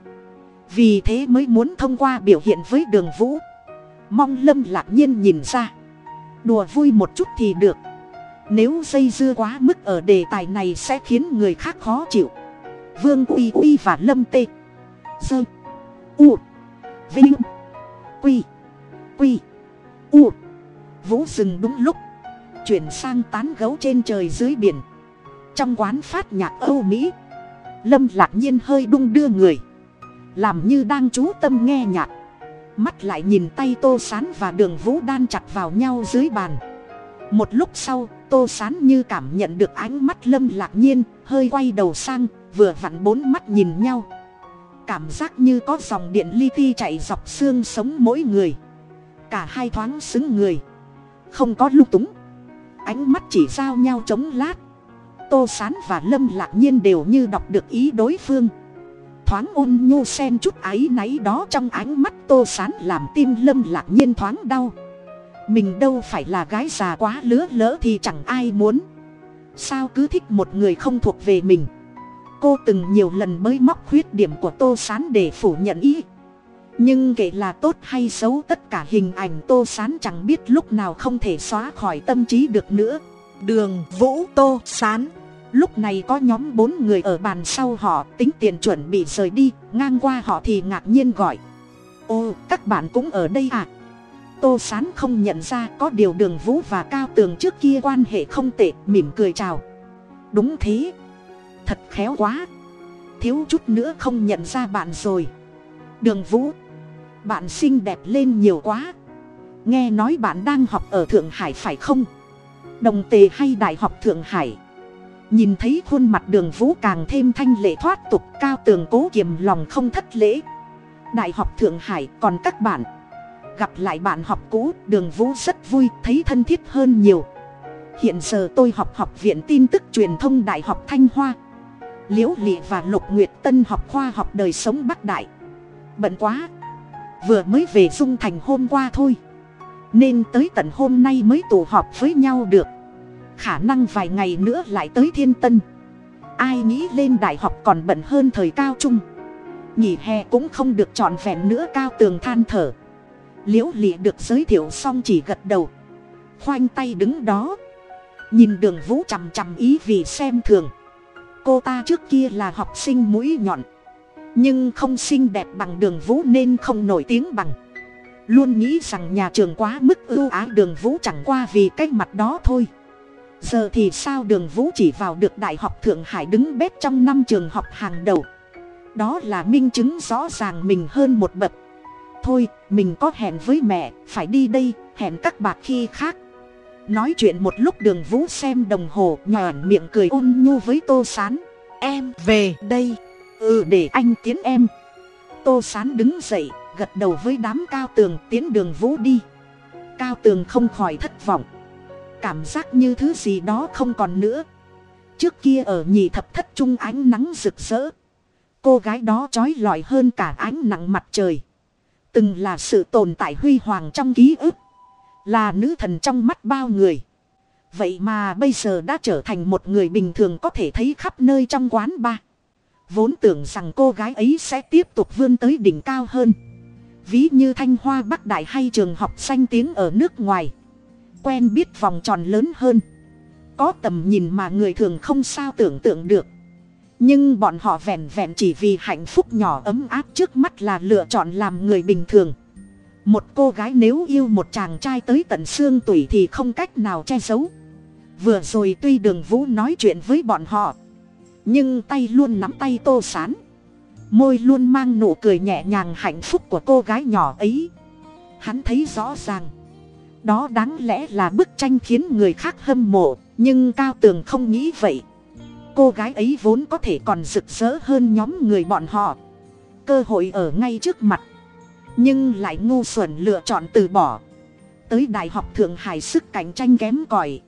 Vì thế mới muốn thông qua biểu hiện với đường vũ. Mong lâm lạc nhiên nhìn ra. Đùa vui một chút thì được. Nếu dây dưa quá mức ở đề tài này sẽ khiến người khác khó chịu. Vương uy uy và lâm tê. Dơ. U. Vinh. Quy. Quy. U. Vũ dừng đúng lúc. Chuyển sang tán gấu trên trời dưới biển trong quán phát nhạc âu mỹ. Lâm lạc nhiên hơi đung đưa người. Làm như đang chú tâm nghe nhạc. Mắt lại nhìn tay tô sán và đường vũ đan chặt vào nhau dưới bàn. Một lúc sau, tô sán như cảm nhận được ánh mắt lâm lạc nhiên, hơi quay đầu sang, vừa vặn bốn mắt nhìn nhau. Cảm giác như có dòng điện li ti chạy dọc xương sống mỗi người. Cả hai thoáng xứng người. Không có lung túng. Ánh mắt chỉ giao nhau chống lát tô s á n và lâm lạc nhiên đều như đọc được ý đối phương. Thoáng ôn nhu xen chút áy náy đó trong ánh mắt tô s á n làm tim lâm lạc nhiên thoáng đau. Mình đâu phải là gái già quá lứa lỡ thì chẳng ai muốn. Sao cứ thích một người không thuộc về mình? Cô từng nhiều lần mới móc khuyết điểm của tô s á n để phủ nhận ý. Nhưng kể là tốt hay xấu tất cả hình ảnh tô s á n chẳng biết lúc nào không thể xóa khỏi tâm trí được nữa. Đường vũ tô sán lúc này có nhóm bốn người ở bàn sau họ, tính tiền chuẩn bị rời đi, ngang qua họ thì ngạc nhiên gọi. Ô, các bạn cũng ở đây à? Tô sán không nhận ra có điều đường vũ và cao tường trước kia quan hệ không tệ, mỉm cười chào. Đúng thế. Thật khéo quá. Thiếu chút nữa không nhận ra bạn rồi. Đường vũ, bạn xinh đẹp lên nhiều quá. Nghe nói bạn đang học ở thượng hải phải không? Đồng tề hay đại học thượng hải? Nhìn thấy khuôn mặt đường vũ càng thêm thanh lệ thoát tục, cao tường cố kiềm lòng không thất lễ. Đại học thượng hải, còn các bạn. Gặp lại bạn học cũ, đường vũ rất vui, thấy thân thiết hơn nhiều. Hiện giờ tôi học học viện tin tức truyền thông đại học thanh hoa. Liễu lị và lục nguyệt tân học khoa học đời sống bắc đại. Bận quá. Vừa mới về dung thành hôm qua thôi. Nên tới tận hôm nay mới tụ họp với nhau được khả năng vài ngày nữa lại tới thiên tân. Ai nghĩ lên đại học còn bận hơn thời cao trung. Nghỉ hè cũng không được trọn vẹn nữa cao tường than thở. Liễu lịa được giới thiệu xong chỉ gật đầu. Khoanh tay đứng đó. Nhìn đường vũ chằm chằm ý vì xem thường. Cô ta trước kia là học sinh mũi nhọn. Nhưng không xinh đẹp bằng đường vũ nên không nổi tiếng bằng. Luôn nghĩ rằng nhà trường quá mức ưu ái đường vũ chẳng qua vì cái mặt đó thôi giờ thì sao đường vũ chỉ vào được đại học thượng hải đứng bếp trong năm trường học hàng đầu. Đó là minh chứng rõ ràng mình hơn một bậc. Thôi, mình có hẹn với mẹ, phải đi đây, hẹn các bạc khi khác. Nói chuyện một lúc đường vũ xem đồng hồ nhòn miệng cười ôn nhu với tô s á n em về đây. Ừ để anh tiến em. Tô s á n đứng dậy, gật đầu với đám cao tường, tiến đường vũ đi. Cao tường không khỏi thất vọng cảm giác như thứ gì đó không còn nữa. Trước kia ở nhị thập thất trung ánh nắng rực rỡ. Cô gái đó trói lọi hơn cả ánh nặng mặt trời. Từng là sự tồn tại huy hoàng trong ký ức. Là nữ thần trong mắt bao người. Vậy mà bây giờ đã trở thành một người bình thường có thể thấy khắp nơi trong quán bar vốn tưởng rằng cô gái ấy sẽ tiếp tục vươn tới đỉnh cao hơn. Ví như thanh hoa bắc đại hay trường học danh tiếng ở nước ngoài quen biết vòng tròn lớn hơn. Có tầm nhìn mà người thường không sao tưởng tượng được. Nhưng bọn họ vẹn vẹn chỉ vì hạnh phúc nhỏ ấm áp trước mắt là lựa chọn làm người bình thường. Một cô gái nếu yêu một chàng trai tới tận xương tủy thì không cách nào che giấu. Vừa rồi tuy đường vũ nói chuyện với bọn họ, nhưng tay luôn nắm tay tô sán. Môi luôn mang nụ cười nhẹ nhàng hạnh phúc của cô gái nhỏ ấy. Hắn thấy rõ ràng đó đáng lẽ là bức tranh khiến người khác hâm mộ, nhưng cao tường không nghĩ vậy. Cô gái ấy vốn có thể còn rực rỡ hơn nhóm người bọn họ. Cơ hội ở ngay trước mặt. Nhưng lại ngu xuẩn lựa chọn từ bỏ. Tới đại học thượng hải sức cạnh tranh kém cỏi.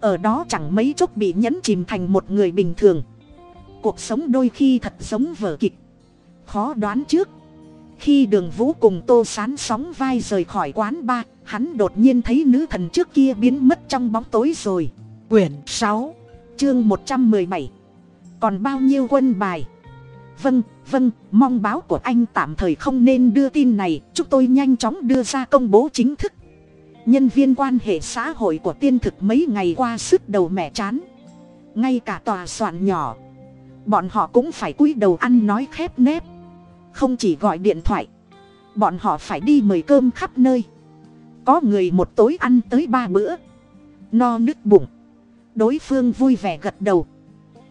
Ở đó chẳng mấy chốc bị nhấn chìm thành một người bình thường. Cuộc sống đôi khi thật giống vở kịch. Khó đoán trước khi đường vũ cùng tô sán sóng vai rời khỏi quán ba hắn đột nhiên thấy nữ thần trước kia biến mất trong bóng tối rồi. Quyển sáu chương một trăm mười bảy. Còn bao nhiêu quân bài? Vâng vâng mong báo của anh tạm thời không nên đưa tin này. Chúng tôi nhanh chóng đưa ra công bố chính thức. Nhân viên quan hệ xã hội của tiên thực mấy ngày qua sức đầu mẹ chán. Ngay cả tòa soạn nhỏ bọn họ cũng phải cúi đầu ăn nói khép nép không chỉ gọi điện thoại, bọn họ phải đi mời cơm khắp nơi. Có người một tối ăn tới ba bữa, no nứt bụng, đối phương vui vẻ gật đầu.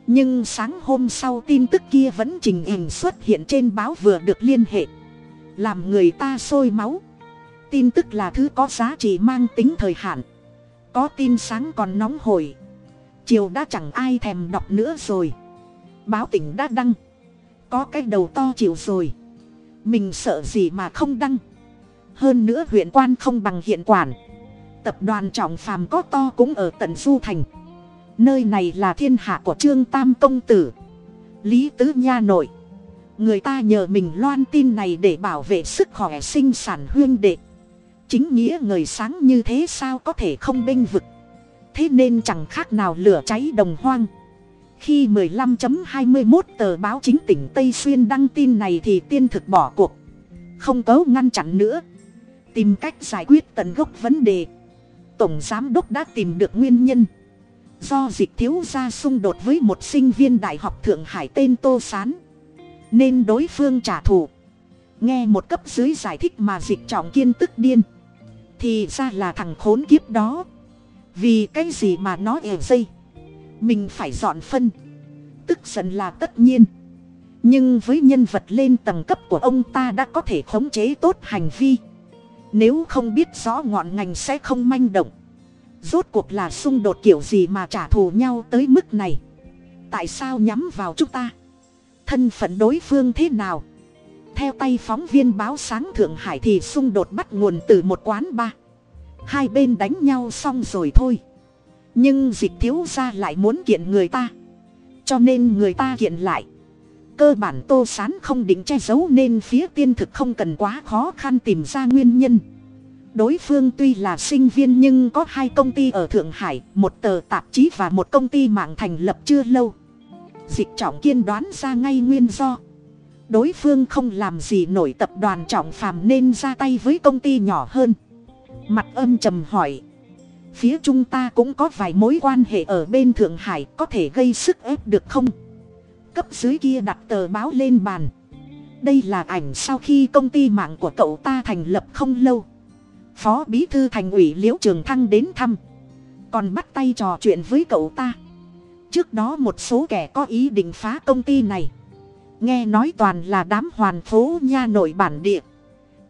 Nhưng sáng hôm sau tin tức kia vẫn trình hình xuất hiện trên báo vừa được liên hệ. Làm người ta sôi máu. Tin tức là thứ có giá trị mang tính thời hạn. Có tin sáng còn nóng hổi. Chiều đã chẳng ai thèm đọc nữa rồi. Báo tỉnh đã đăng có cái đầu to chịu rồi. Mình sợ gì mà không đăng. Hơn nữa huyện quan không bằng hiện quản. Tập đoàn trọng phàm có to cũng ở tận du thành. Nơi này là thiên hạ của trương tam công tử. Lý tứ nha nội. Người ta nhờ mình loan tin này để bảo vệ sức khỏe sinh sản huyên đệ. Chính nghĩa người sáng như thế sao có thể không bênh vực? Thế nên chẳng khác nào lửa cháy đồng hoang khi 15.21 tờ báo chính tỉnh tây xuyên đăng tin này thì tiên thực bỏ cuộc. Không cấu ngăn chặn nữa. Tìm cách giải quyết tận gốc vấn đề. Tổng giám đốc đã tìm được nguyên nhân. Do dịch thiếu gia xung đột với một sinh viên đại học thượng hải tên tô s á n nên đối phương trả thù. Nghe một cấp dưới giải thích mà dịch trọng kiên tức điên, thì ra là thằng khốn kiếp đó. Vì cái gì mà nó ở dây? Mình phải dọn phân. Tức giận là tất nhiên. Nhưng với nhân vật lên tầng cấp của ông ta đã có thể khống chế tốt hành vi. Nếu không biết rõ ngọn ngành sẽ không manh động. Rốt cuộc là xung đột kiểu gì mà trả thù nhau tới mức này? Tại sao nhắm vào chúng ta? Thân phận đối phương thế nào? Theo tay phóng viên báo sáng thượng hải thì xung đột bắt nguồn từ một quán ba hai bên đánh nhau xong rồi thôi nhưng dịch thiếu ra lại muốn kiện người ta. Cho nên người ta kiện lại. Cơ bản tô sán không định che giấu nên phía tiên thực không cần quá khó khăn tìm ra nguyên nhân. Đối phương tuy là sinh viên nhưng có hai công ty ở thượng hải, một tờ tạp chí và một công ty mạng thành lập chưa lâu. Dịch trọng kiên đoán ra ngay nguyên do. Đối phương không làm gì nổi tập đoàn trọng phàm nên ra tay với công ty nhỏ hơn. Mặt âm trầm hỏi phía chúng ta cũng có vài mối quan hệ ở bên thượng hải, có thể gây sức ép được không? Cấp dưới kia đặt tờ báo lên bàn. Đây là ảnh sau khi công ty mạng của cậu ta thành lập không lâu. Phó bí thư thành ủy liễu trường thăng đến thăm. Còn bắt tay trò chuyện với cậu ta. Trước đó một số kẻ có ý định phá công ty này. Nghe nói toàn là đám hoàn phố nha nội bản địa.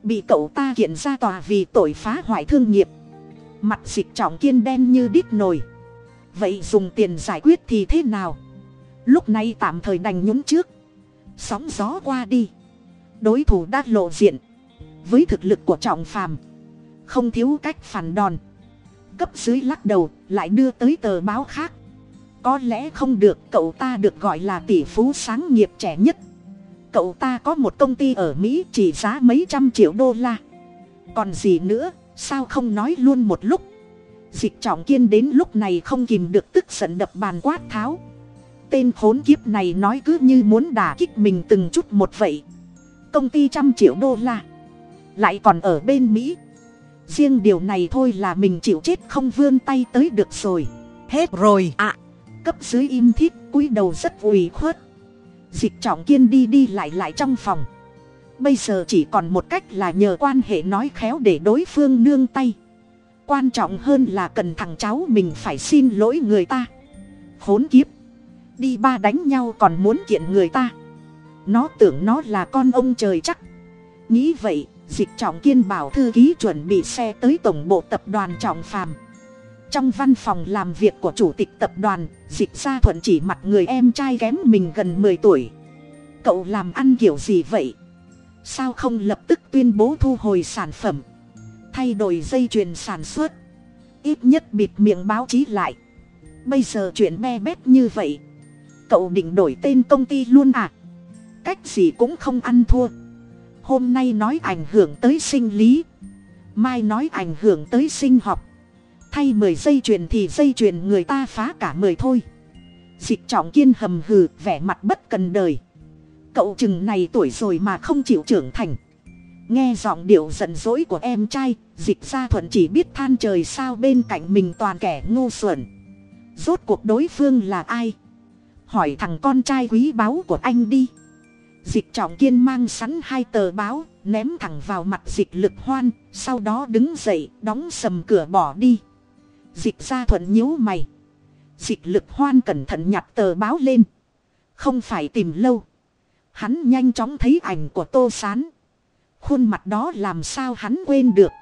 Bị cậu ta kiện ra tòa vì tội phá hoại thương nghiệp mặt dịch trọng kiên đen như đít nồi. Vậy dùng tiền giải quyết thì thế nào? Lúc này tạm thời đành nhúng trước. Sóng gió qua đi. Đối thủ đã lộ diện. Với thực lực của trọng phàm, không thiếu cách phản đòn. Cấp dưới lắc đầu, lại đưa tới tờ báo khác. Có lẽ không được, cậu ta được gọi là tỷ phú sáng nghiệp trẻ nhất. Cậu ta có một công ty ở mỹ chỉ giá mấy trăm triệu đô la. Còn gì nữa? Sao không nói luôn một lúc? Dịch trọng kiên đến lúc này không kìm được tức giận đập bàn quát tháo. Tên khốn kiếp này nói cứ như muốn đả kích mình từng chút một vậy. Công ty trăm triệu đô la. Lại còn ở bên mỹ. Riêng điều này thôi là mình chịu chết không vươn tay tới được rồi. Hết rồi. Ạ. cấp dưới im thít, cúi đầu rất ủy khuất. Dịch trọng kiên đi đi lại lại trong phòng bây giờ chỉ còn một cách là nhờ quan hệ nói khéo để đối phương nương tay. Quan trọng hơn là cần thằng cháu mình phải xin lỗi người ta. Khốn kiếp. Đi ba đánh nhau còn muốn kiện người ta. Nó tưởng nó là con ông trời chắc. Nghĩ vậy, dịch trọng kiên bảo thư ký chuẩn bị xe tới tổng bộ tập đoàn trọng phàm. Trong văn phòng làm việc của chủ tịch tập đoàn, dịch gia thuận chỉ mặt người em trai kém mình gần mười tuổi. Cậu làm ăn kiểu gì vậy? Sao không lập tức tuyên bố thu hồi sản phẩm? Thay đổi dây chuyền sản xuất. Ít nhất bịt miệng báo chí lại. Bây giờ chuyện me bét như vậy. Cậu định đổi tên công ty luôn à? Cách gì cũng không ăn thua. Hôm nay nói ảnh hưởng tới sinh lý. Mai nói ảnh hưởng tới sinh học. Thay mười dây chuyền thì dây chuyền người ta phá cả mười thôi. Dịch trọng kiên hầm hừ, vẻ mặt bất cần đời cậu chừng này tuổi rồi mà không chịu trưởng thành. Nghe giọng điệu giận dỗi của em trai, dịch gia thuận chỉ biết than trời sao bên cạnh mình toàn kẻ ngu xuẩn. Rốt cuộc đối phương là ai? Hỏi thằng con trai quý báu của anh đi. Dịch trọng kiên mang sẵn hai tờ báo, ném thẳng vào mặt dịch lực hoan, sau đó đứng dậy, đóng sầm cửa bỏ đi. Dịch gia thuận nhíu mày. Dịch lực hoan cẩn thận nhặt tờ báo lên. Không phải tìm lâu hắn nhanh chóng thấy ảnh của tô s á n khuôn mặt đó làm sao hắn quên được.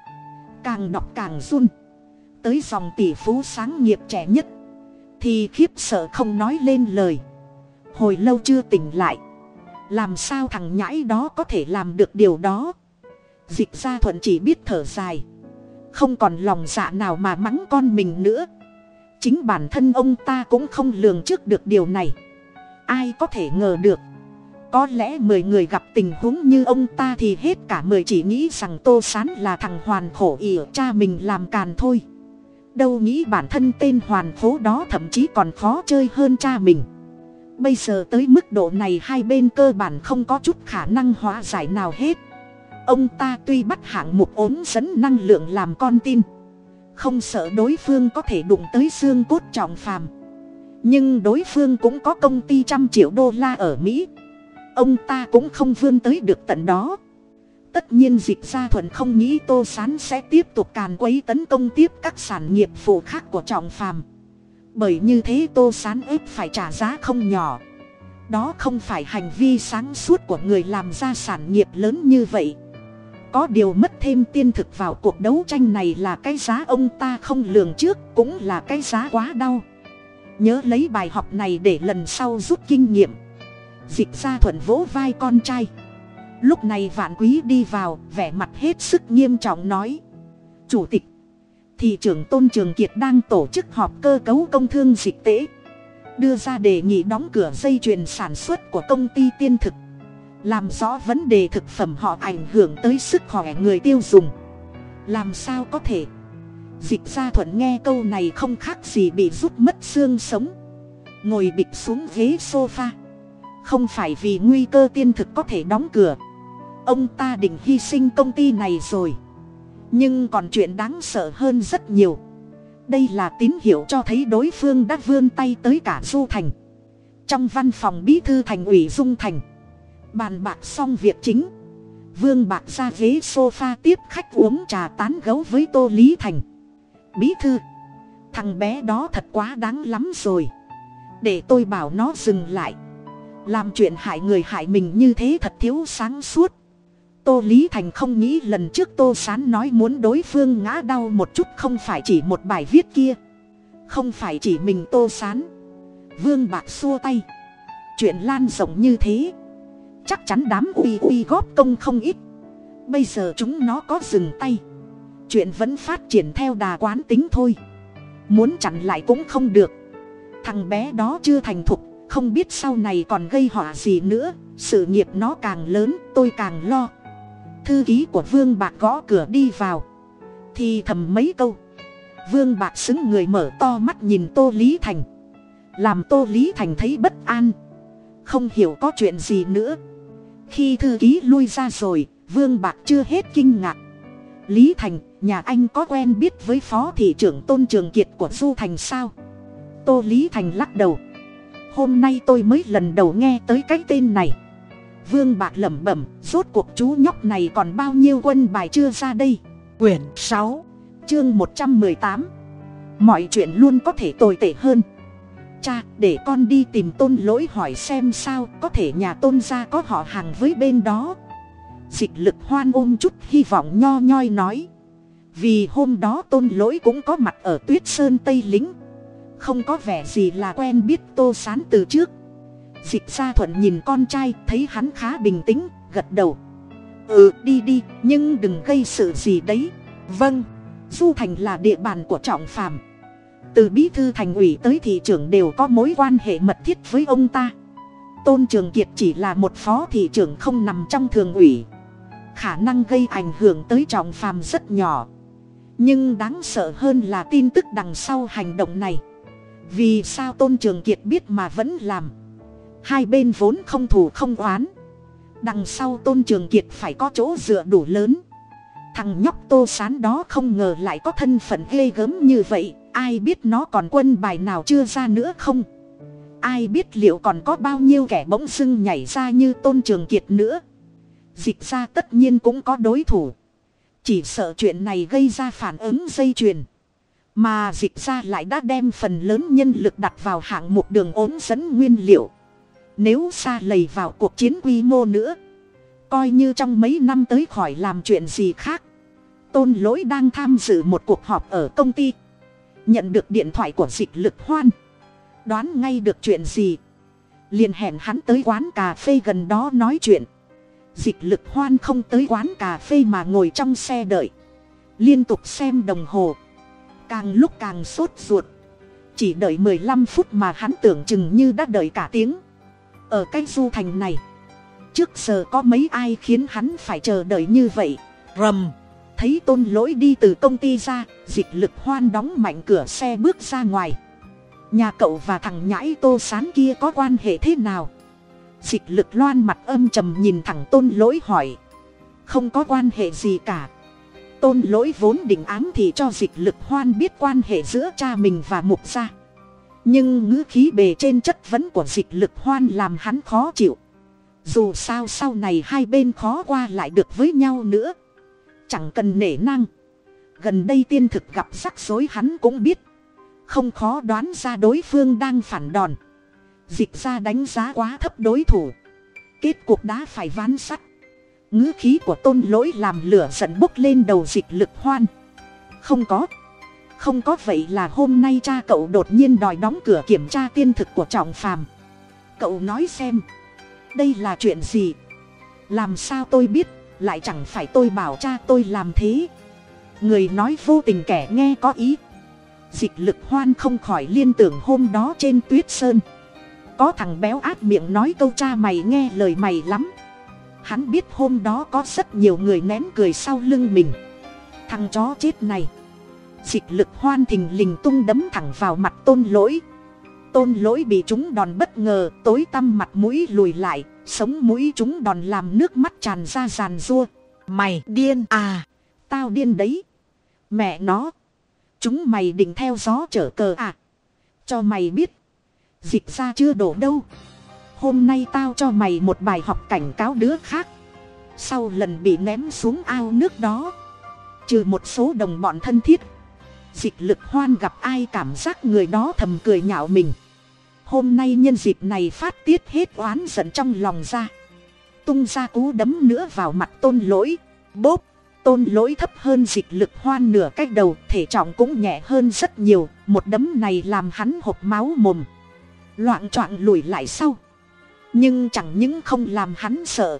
Càng đọc càng run. Tới dòng tỷ phú sáng nghiệp trẻ nhất. Thì khiếp sợ không nói lên lời. Hồi lâu chưa tỉnh lại. Làm sao thằng nhãi đó có thể làm được điều đó? Dịch gia thuận chỉ biết thở dài. Không còn lòng dạ nào mà mắng con mình nữa. Chính bản thân ông ta cũng không lường trước được điều này. Ai có thể ngờ được? Có lẽ mười người gặp tình huống như ông ta thì hết cả mười chỉ nghĩ rằng tô sán là thằng hoàn khổ ỉa cha mình làm càn thôi. Đâu nghĩ bản thân tên hoàn khố đó thậm chí còn khó chơi hơn cha mình. Bây giờ tới mức độ này hai bên cơ bản không có chút khả năng hóa giải nào hết. Ông ta tuy bắt hạng mục ốm dẫn năng lượng làm con tin không sợ đối phương có thể đụng tới xương cốt trọng phàm. Nhưng đối phương cũng có công ty trăm triệu đô la ở mỹ ông ta cũng không vươn tới được tận đó. Tất nhiên dịch gia thuận không nghĩ tô sán sẽ tiếp tục càn quấy tấn công tiếp các sản nghiệp phụ khác của trọng phàm. Bởi như thế tô sán ép phải trả giá không nhỏ. Đó không phải hành vi sáng suốt của người làm ra sản nghiệp lớn như vậy. Có điều mất thêm tiên thực vào cuộc đấu tranh này là cái giá ông ta không lường trước cũng là cái giá quá đau. Nhớ lấy bài học này để lần sau rút kinh nghiệm dịch ra thuận vỗ vai con trai. Lúc này vạn quý đi vào, vẻ mặt hết sức nghiêm trọng nói. Chủ tịch, thị trưởng tôn trường kiệt đang tổ chức họp cơ cấu công thương dịch tễ đưa ra đề nghị đóng cửa dây chuyền sản xuất của công ty tiên thực. Làm rõ vấn đề thực phẩm họ ảnh hưởng tới sức khỏe người tiêu dùng. Làm sao có thể? Dịch gia thuận nghe câu này không khác gì bị rút mất xương sống. Ngồi bịch xuống ghế sofa không phải vì nguy cơ tiên thực có thể đóng cửa. Ông ta định hy sinh công ty này rồi. Nhưng còn chuyện đáng sợ hơn rất nhiều. Đây là tín hiệu cho thấy đối phương đã vươn tay tới cả du thành. Trong văn phòng bí thư thành ủy dung thành, bàn bạc xong việc chính. Vương bạc ra ghế s o f a tiếp khách uống trà tán gấu với tô lý thành. Bí thư, thằng bé đó thật quá đáng lắm rồi. Để tôi bảo nó dừng lại làm chuyện hại người hại mình như thế thật thiếu sáng suốt. Tô lý thành không nghĩ lần trước tô sán nói muốn đối phương ngã đau một chút không phải chỉ một bài viết kia. Không phải chỉ mình tô sán. Vương bạc xua tay. Chuyện lan rộng như thế. Chắc chắn đám uy uy góp công không ít. Bây giờ chúng nó có dừng tay. Chuyện vẫn phát triển theo đà quán tính thôi. Muốn chặn lại cũng không được. Thằng bé đó chưa thành thục không biết sau này còn gây họa gì nữa, sự nghiệp nó càng lớn, tôi càng lo. Thư ký của vương bạc gõ cửa đi vào. Thì thầm mấy câu. Vương bạc xứng người mở to mắt nhìn tô lý thành. Làm tô lý thành thấy bất an. Không hiểu có chuyện gì nữa. Khi thư ký lui ra rồi, vương bạc chưa hết kinh ngạc. Lý thành, nhà anh có quen biết với phó thị trưởng tôn trường kiệt của du thành sao? Tô lý thành lắc đầu hôm nay tôi mới lần đầu nghe tới cái tên này. Vương bạc lẩm bẩm rốt cuộc chú nhóc này còn bao nhiêu quân bài chưa ra đây? Quyển sáu chương một trăm mười tám. Mọi chuyện luôn có thể tồi tệ hơn. Cha để con đi tìm tôn lỗi hỏi xem sao có thể nhà tôn gia có họ hàng với bên đó. Dịch lực hoan ôm chút hy vọng nho nhoi nói. Vì hôm đó tôn lỗi cũng có mặt ở tuyết sơn tây lính không có vẻ gì là quen biết tô sán từ trước. Dịch gia thuận nhìn con trai, thấy hắn khá bình tĩnh, gật đầu. Ừ đi đi, nhưng đừng gây sự gì đấy. Vâng du thành là địa bàn của trọng phàm. Từ bí thư thành ủy tới thị trưởng đều có mối quan hệ mật thiết với ông ta. Tôn trường kiệt chỉ là một phó thị trưởng không nằm trong thường ủy. Khả năng gây ảnh hưởng tới trọng phàm rất nhỏ. Nhưng đáng sợ hơn là tin tức đằng sau hành động này vì sao tôn trường kiệt biết mà vẫn làm? Hai bên vốn không thù không oán. Đằng sau tôn trường kiệt phải có chỗ dựa đủ lớn. Thằng nhóc tô sán đó không ngờ lại có thân phận ghê gớm như vậy. Ai biết nó còn quân bài nào chưa ra nữa không? Ai biết liệu còn có bao nhiêu kẻ bỗng dưng nhảy ra như tôn trường kiệt nữa? Dịch ra tất nhiên cũng có đối thủ. Chỉ sợ chuyện này gây ra phản ứng dây chuyền mà dịch ra lại đã đem phần lớn nhân lực đặt vào hạng mục đường ốm dẫn nguyên liệu. Nếu xa lầy vào cuộc chiến quy mô nữa, coi như trong mấy năm tới khỏi làm chuyện gì khác. Tôn lỗi đang tham dự một cuộc họp ở công ty. Nhận được điện thoại của dịch lực hoan. Đoán ngay được chuyện gì. Liền hẹn hắn tới quán cà phê gần đó nói chuyện. Dịch lực hoan không tới quán cà phê mà ngồi trong xe đợi. Liên tục xem đồng hồ càng lúc càng sốt ruột. Chỉ đợi mười lăm phút mà hắn tưởng chừng như đã đợi cả tiếng. Ở cái du thành này, trước giờ có mấy ai khiến hắn phải chờ đợi như vậy? Rầm, thấy tôn lỗi đi từ công ty ra, dịch lực hoan đóng mạnh cửa xe bước ra ngoài. Nhà cậu và thằng nhãi tô sán kia có quan hệ thế nào? Dịch lực loan mặt âm trầm nhìn thẳng tôn lỗi hỏi. Không có quan hệ gì cả tôn lỗi vốn định ám thì cho dịch lực hoan biết quan hệ giữa cha mình và mục gia. Nhưng ngữ khí bề trên chất vấn của dịch lực hoan làm hắn khó chịu. Dù sao sau này hai bên khó qua lại được với nhau nữa. Chẳng cần nể năng gần đây tiên thực gặp rắc rối hắn cũng biết. Không khó đoán ra đối phương đang phản đòn. Dịch ra đánh giá quá thấp đối thủ. Kết cuộc đã phải ván sắt ngữ khí của tôn lỗi làm lửa giận bốc lên đầu dịch lực hoan. Không có. Không có vậy là hôm nay cha cậu đột nhiên đòi đóng cửa kiểm tra tiên thực của trọng phàm. Cậu nói xem. Đây là chuyện gì? Làm sao tôi biết? Lại chẳng phải tôi bảo cha tôi làm thế. Người nói vô tình kẻ nghe có ý. Dịch lực hoan không khỏi liên tưởng hôm đó trên tuyết sơn. Có thằng béo áp miệng nói câu cha mày nghe lời mày lắm hắn biết hôm đó có rất nhiều người nén cười sau lưng mình. Thằng chó chết này. Dịch lực hoan thình lình tung đấm thẳng vào mặt tôn lỗi. Tôn lỗi bị chúng đòn bất ngờ, tối tăm mặt mũi lùi lại, sống mũi chúng đòn làm nước mắt tràn ra ràn rua. Mày điên à! Tao điên đấy. Mẹ nó! Chúng mày định theo gió chở cờ à? Cho mày biết. Dịch ra chưa đổ đâu hôm nay tao cho mày một bài học cảnh cáo đứa khác. Sau lần bị ném xuống ao nước đó, trừ một số đồng bọn thân thiết, dịch lực hoan gặp ai cảm giác người đó thầm cười nhạo mình. Hôm nay nhân dịp này phát tiết hết oán giận trong lòng ra. Tung ra cú đấm nữa vào mặt tôn lỗi, bốp, tôn lỗi thấp hơn dịch lực hoan nửa cách đầu, thể trọng cũng nhẹ hơn rất nhiều. Một đấm này làm hắn hộp máu mồm. Loạn choạng lùi lại sau nhưng chẳng những không làm hắn sợ.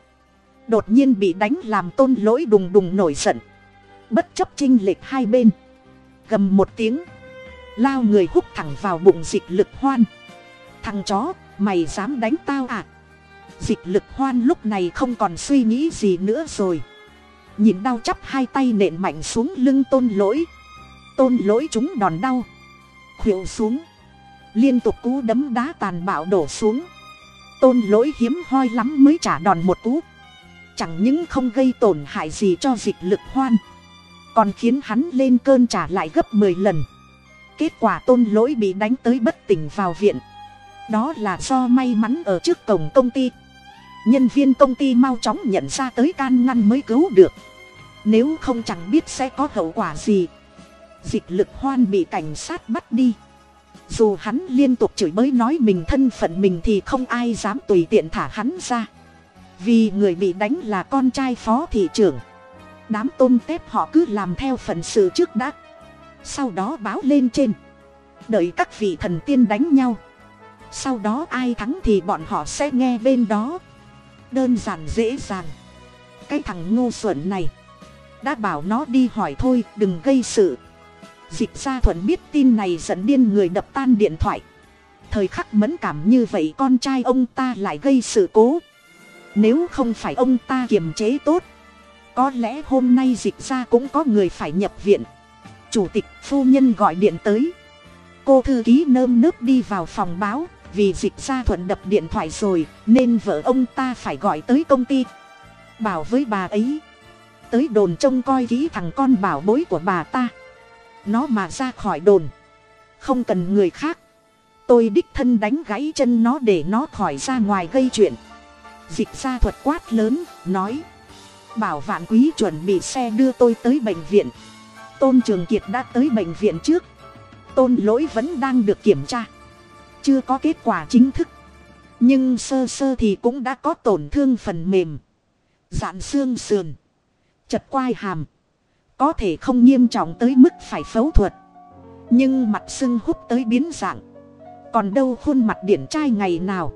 Đột nhiên bị đánh làm tôn lỗi đùng đùng nổi giận. Bất chấp chinh lệch hai bên. Gầm một tiếng. Lao người hút thẳng vào bụng dịch lực hoan. Thằng chó, mày dám đánh tao à? Dịch lực hoan lúc này không còn suy nghĩ gì nữa rồi. Nhìn đau chắp hai tay nện mạnh xuống lưng tôn lỗi. Tôn lỗi chúng đòn đau. Khuỵu xuống. Liên tục cú đấm đá tàn bạo đổ xuống tôn lỗi hiếm hoi lắm mới trả đòn một cú. Chẳng những không gây tổn hại gì cho dịch lực hoan, còn khiến hắn lên cơn trả lại gấp mười lần. Kết quả tôn lỗi bị đánh tới bất tỉnh vào viện. Đó là do may mắn ở trước cổng công ty. Nhân viên công ty mau chóng nhận ra tới can ngăn mới cứu được. Nếu không chẳng biết sẽ có hậu quả gì. Dịch lực hoan bị cảnh sát bắt đi dù hắn liên tục chửi bới nói mình thân phận mình thì không ai dám tùy tiện thả hắn ra. Vì người bị đánh là con trai phó thị trưởng. Đám tôm tép họ cứ làm theo phần sự trước đã. Sau đó báo lên trên. Đợi các vị thần tiên đánh nhau. Sau đó ai thắng thì bọn họ sẽ nghe bên đó. Đơn giản dễ dàng. Cái thằng ngu xuẩn này. Đã bảo nó đi hỏi thôi, đừng gây sự dịch gia thuận biết tin này dẫn điên người đập tan điện thoại. Thời khắc mẫn cảm như vậy con trai ông ta lại gây sự cố. Nếu không phải ông ta kiềm chế tốt, có lẽ hôm nay dịch ra cũng có người phải nhập viện. Chủ tịch phu nhân gọi điện tới. Cô thư ký nơm nớp đi vào phòng báo, vì dịch ra thuận đập điện thoại rồi, nên vợ ông ta phải gọi tới công ty. Bảo với bà ấy, tới đồn trông coi kỹ thằng con bảo bối của bà ta nó mà ra khỏi đồn. Không cần người khác. Tôi đích thân đánh gãy chân nó để nó khỏi ra ngoài gây chuyện. Dịch ra thuật quát lớn, nói. Bảo vạn quý chuẩn bị xe đưa tôi tới bệnh viện. Tôn trường kiệt đã tới bệnh viện trước. Tôn lỗi vẫn đang được kiểm tra. Chưa có kết quả chính thức. Nhưng sơ sơ thì cũng đã có tổn thương phần mềm. Dạn xương sườn. Chật quai hàm có thể không nghiêm trọng tới mức phải phẫu thuật. Nhưng mặt sưng hút tới biến dạng. Còn đâu khuôn mặt điển trai ngày nào.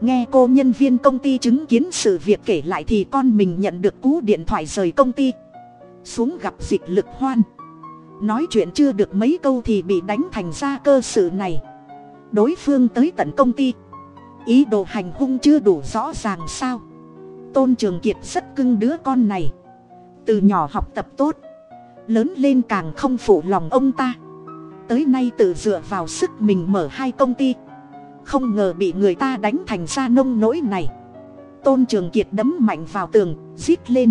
Nghe cô nhân viên công ty chứng kiến sự việc kể lại thì con mình nhận được cú điện thoại rời công ty. Xuống gặp dịch lực hoan. Nói chuyện chưa được mấy câu thì bị đánh thành ra cơ sự này. Đối phương tới tận công ty. Ý đồ hành hung chưa đủ rõ ràng sao. Tôn trường kiệt rất cưng đứa con này từ nhỏ học tập tốt, lớn lên càng không phụ lòng ông ta. Tới nay tự dựa vào sức mình mở hai công ty, không ngờ bị người ta đánh thành ra nông nỗi này. Tôn trường kiệt đấm mạnh vào tường, rít lên.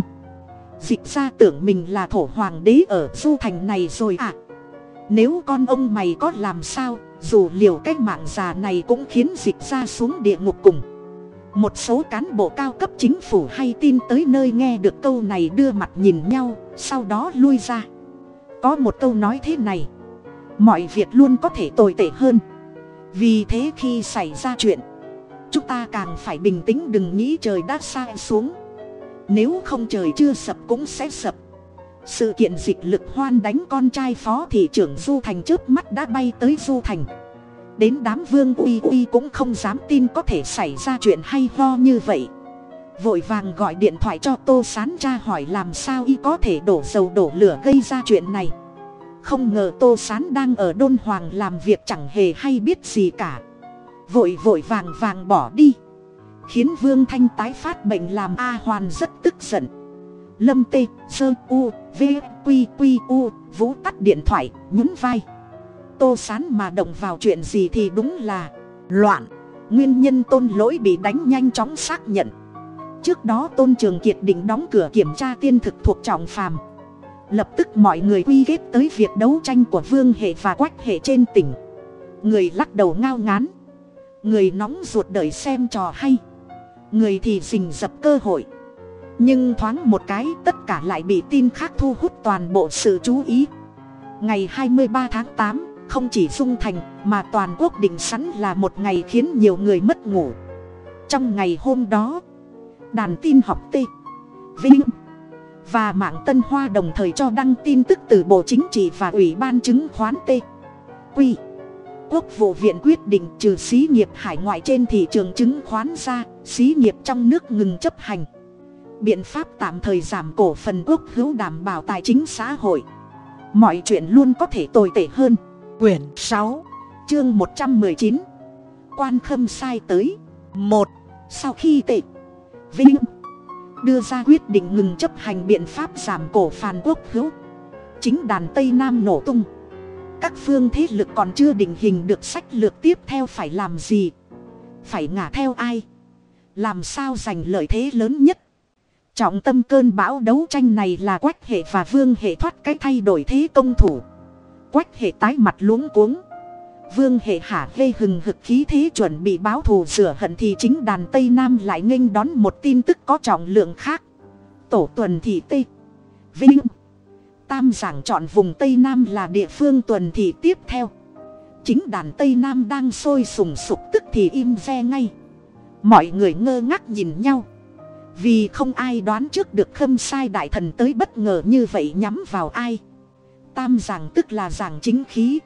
Dịch ra tưởng mình là thổ hoàng đế ở du thành này rồi à nếu con ông mày có làm sao, dù liều cái mạng già này cũng khiến dịch ra xuống địa ngục cùng một số cán bộ cao cấp chính phủ hay tin tới nơi nghe được câu này đưa mặt nhìn nhau, sau đó lui ra. Có một câu nói thế này, mọi việc luôn có thể tồi tệ hơn. Vì thế khi xảy ra chuyện, chúng ta càng phải bình tĩnh đừng nghĩ trời đã sai xuống. Nếu không trời chưa sập cũng sẽ sập. Sự kiện dịch lực hoan đánh con trai phó thị trưởng du thành trước mắt đã bay tới du thành đến đám vương uy uy cũng không dám tin có thể xảy ra chuyện hay ho như vậy. Vội vàng gọi điện thoại cho tô sán tra hỏi làm sao y có thể đổ dầu đổ lửa gây ra chuyện này. Không ngờ tô sán đang ở đôn hoàng làm việc chẳng hề hay biết gì cả. Vội vội vàng vàng bỏ đi. Khiến vương thanh tái phát bệnh làm a hoàn rất tức giận. Lâm tê, sơ u, v q q u, vũ tắt điện thoại, nhún vai tô sán mà động vào chuyện gì thì đúng là loạn. Nguyên nhân tôn lỗi bị đánh nhanh chóng xác nhận. Trước đó tôn trường kiệt định đóng cửa kiểm tra tiên thực thuộc trọng phàm. Lập tức mọi người quy kết tới việc đấu tranh của vương hệ và quách hệ trên tỉnh. Người lắc đầu ngao ngán. Người nóng ruột đợi xem trò hay. Người thì rình dập cơ hội. Nhưng thoáng một cái tất cả lại bị tin khác thu hút toàn bộ sự chú ý. Ngày hai mươi ba tháng tám không chỉ dung thành, mà toàn quốc định sẵn là một ngày khiến nhiều người mất ngủ. Trong ngày hôm đó, đàn tin học t, vinh và mạng tân hoa đồng thời cho đăng tin tức từ bộ chính trị và ủy ban chứng khoán t. Q. Quốc vụ viện quyết định trừ xí nghiệp hải ngoại trên thị trường chứng khoán ra, xí nghiệp trong nước ngừng chấp hành. Biện pháp tạm thời giảm cổ phần quốc hữu đảm bảo tài chính xã hội. Mọi chuyện luôn có thể tồi tệ hơn quyển sáu, chương một trăm mười chín. Quan khâm sai tới. Một, sau khi tệ, vinh đưa ra quyết định ngừng chấp hành biện pháp giảm cổ phàn quốc hữu. Chính đàn tây nam nổ tung. Các phương thế lực còn chưa định hình được sách lược tiếp theo phải làm gì? Phải ngả theo ai? Làm sao giành lợi thế lớn nhất? Trọng tâm cơn bão đấu tranh này là quách hệ và vương hệ thoát cái thay đổi thế công thủ quách hệ tái mặt luống cuống. Vương hệ hả hê hừng hực khí thế chuẩn bị báo thù rửa hận thì chính đàn tây nam lại nghênh đón một tin tức có trọng lượng khác. Tổ tuần thị tây vinh. Tam giảng chọn vùng tây nam là địa phương tuần thị tiếp theo. Chính đàn tây nam đang sôi sùng sục tức thì im ve ngay. Mọi người ngơ ngác nhìn nhau. Vì không ai đoán trước được khâm sai đại thần tới bất ngờ như vậy nhắm vào ai tam giảng tức là giảng chính khí.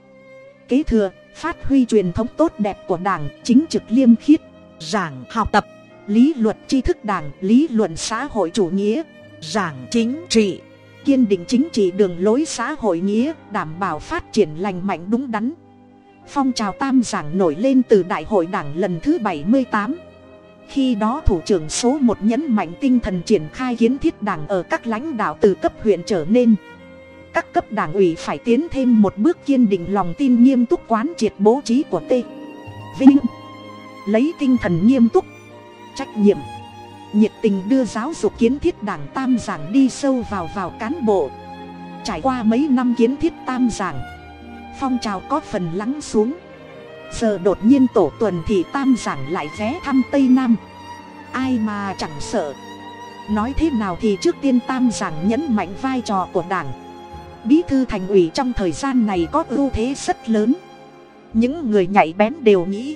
Kế thừa, phát huy truyền thống tốt đẹp của đảng, chính trực liêm khiết. Giảng học tập, lý luật tri thức đảng, lý luận xã hội chủ nghĩa. Giảng chính trị, kiên định chính trị đường lối xã hội nghĩa, đảm bảo phát triển lành mạnh đúng đắn. Phong trào tam giảng nổi lên từ đại hội đảng lần thứ bảy mươi tám. Khi đó thủ trưởng số một nhấn mạnh tinh thần triển khai kiến thiết đảng ở các lãnh đạo từ cấp huyện trở nên các cấp đảng ủy phải tiến thêm một bước kiên định lòng tin nghiêm túc quán triệt bố trí của t vinh. Lấy tinh thần nghiêm túc, trách nhiệm, nhiệt tình đưa giáo dục kiến thiết đảng tam giảng đi sâu vào vào cán bộ. Trải qua mấy năm kiến thiết tam giảng, phong trào có phần lắng xuống. Giờ đột nhiên tổ tuần thì tam giảng lại ghé thăm tây nam. Ai mà chẳng sợ. Nói thế nào thì trước tiên tam giảng nhấn mạnh vai trò của đảng bí thư thành ủy trong thời gian này có ưu thế rất lớn. Những người nhạy bén đều nghĩ,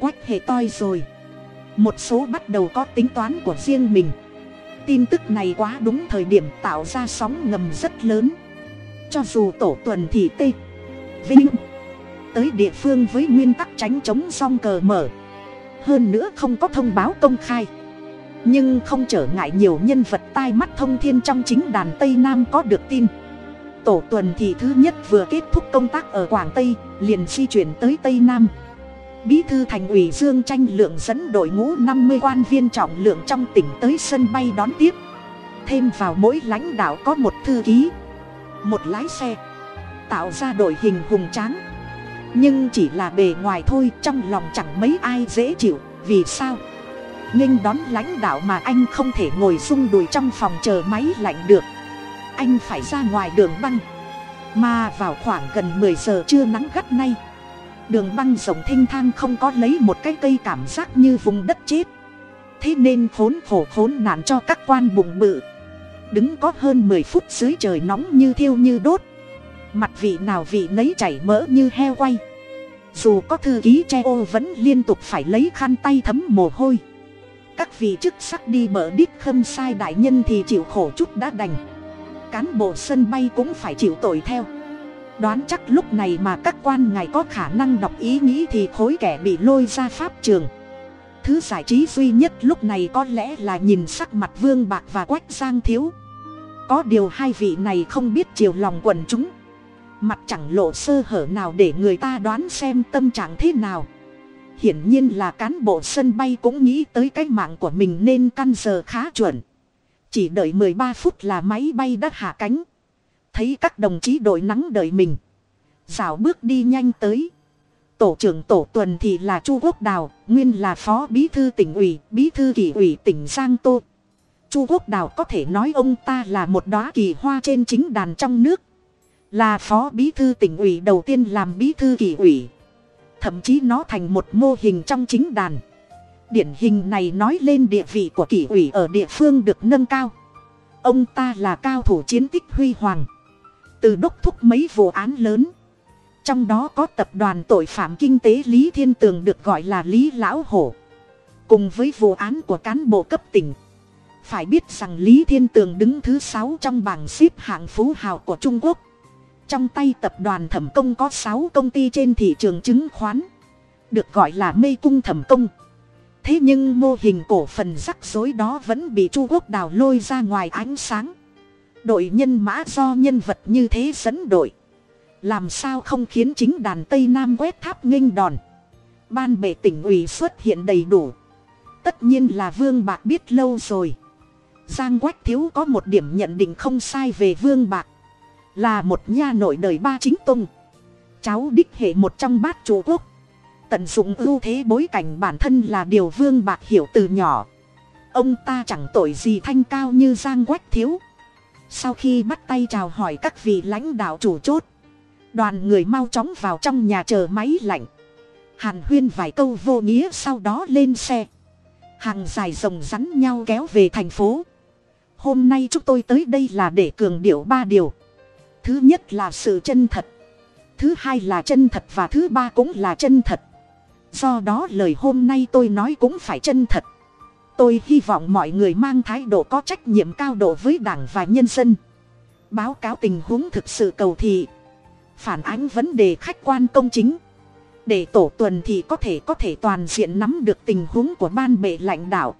quách hệ toi rồi. Một số bắt đầu có tính toán của riêng mình. Tin tức này quá đúng thời điểm tạo ra sóng ngầm rất lớn. Cho dù tổ tuần thì tê, vinh, tới địa phương với nguyên tắc tránh chống song cờ mở, hơn nữa không có thông báo công khai. Nhưng không trở ngại nhiều nhân vật tai mắt thông thiên trong chính đàn tây nam có được tin tổ tuần thì thứ nhất vừa kết thúc công tác ở quảng tây, liền di chuyển tới tây nam. Bí thư thành ủy dương tranh lượng dẫn đội ngũ năm mươi quan viên trọng lượng trong tỉnh tới sân bay đón tiếp. Thêm vào mỗi lãnh đạo có một thư ký, một lái xe, tạo ra đội hình hùng tráng. Nhưng chỉ là bề ngoài thôi, trong lòng chẳng mấy ai dễ chịu, vì sao? Nghênh đón lãnh đạo mà anh không thể ngồi rung đùi trong phòng chờ máy lạnh được anh phải ra ngoài đường băng. Mà vào khoảng gần mười giờ trưa nắng gắt nay, đường băng rộng thênh thang không có lấy một cái cây cảm giác như vùng đất chết. Thế nên khốn khổ khốn nạn cho các quan bụng bự. Đứng có hơn mười phút dưới trời nóng như thiêu như đốt. Mặt vị nào vị nấy chảy mỡ như heo quay. Dù có thư ký che ô vẫn liên tục phải lấy khăn tay thấm mồ hôi. Các vị chức sắc đi mở đít khâm sai đại nhân thì chịu khổ chút đã đành cán bộ sân bay cũng phải chịu tội theo. Đoán chắc lúc này mà các quan ngài có khả năng đọc ý nghĩ thì khối kẻ bị lôi ra pháp trường. Thứ giải trí duy nhất lúc này có lẽ là nhìn sắc mặt vương bạc và quách giang thiếu. Có điều hai vị này không biết chiều lòng quần chúng. Mặt chẳng lộ sơ hở nào để người ta đoán xem tâm trạng thế nào. Hiển nhiên là cán bộ sân bay cũng nghĩ tới cái mạng của mình nên căn giờ khá chuẩn chỉ đợi mười ba phút là máy bay đã hạ cánh. Thấy các đồng chí đội nắng đợi mình. Rào bước đi nhanh tới. Tổ trưởng tổ tuần thì là chu quốc đào, nguyên là phó bí thư tỉnh ủy, bí thư kỷ ủy tỉnh giang tô. Chu quốc đào có thể nói ông ta là một đóa kỳ hoa trên chính đàn trong nước. Là phó bí thư tỉnh ủy đầu tiên làm bí thư kỷ ủy. Thậm chí nó thành một mô hình trong chính đàn điển hình này nói lên địa vị của kỷ ủy ở địa phương được nâng cao. Ông ta là cao thủ chiến tích huy hoàng. Từ đốc thúc mấy vụ án lớn. Trong đó có tập đoàn tội phạm kinh tế lý thiên tường được gọi là lý lão hổ. Cùng với vụ án của cán bộ cấp tỉnh. Phải biết rằng lý thiên tường đứng thứ sáu trong bảng xếp hạng phú hào của trung quốc. Trong tay tập đoàn thẩm công có sáu công ty trên thị trường chứng khoán. Được gọi là mê cung thẩm công thế nhưng mô hình cổ phần rắc rối đó vẫn bị chu quốc đào lôi ra ngoài ánh sáng. Đội nhân mã do nhân vật như thế dẫn đội. Làm sao không khiến chính đàn tây nam quét tháp nghênh đòn? Ban bệ tỉnh ủy xuất hiện đầy đủ. Tất nhiên là vương bạc biết lâu rồi. Giang quách thiếu có một điểm nhận định không sai về vương bạc. Là một nha nội đời ba chính tung cháu đích hệ một trong bát chủ quốc tận dụng ưu thế bối cảnh bản thân là điều vương bạc hiểu từ nhỏ. Ông ta chẳng tội gì thanh cao như giang quách thiếu. Sau khi bắt tay chào hỏi các vị lãnh đạo chủ chốt, đoàn người mau chóng vào trong nhà chờ máy lạnh. Hàn huyên vài câu vô nghĩa sau đó lên xe. Hàng dài rồng rắn nhau kéo về thành phố. Hôm nay chúng tôi tới đây là để cường điệu ba điều. Thứ nhất là sự chân thật. Thứ hai là chân thật và thứ ba cũng là chân thật do đó lời hôm nay tôi nói cũng phải chân thật. Tôi hy vọng mọi người mang thái độ có trách nhiệm cao độ với đảng và nhân dân. Báo cáo tình huống thực sự cầu thị. Phản ánh vấn đề khách quan công chính. Để tổ tuần thì có thể có thể toàn diện nắm được tình huống của ban bệ lãnh đạo.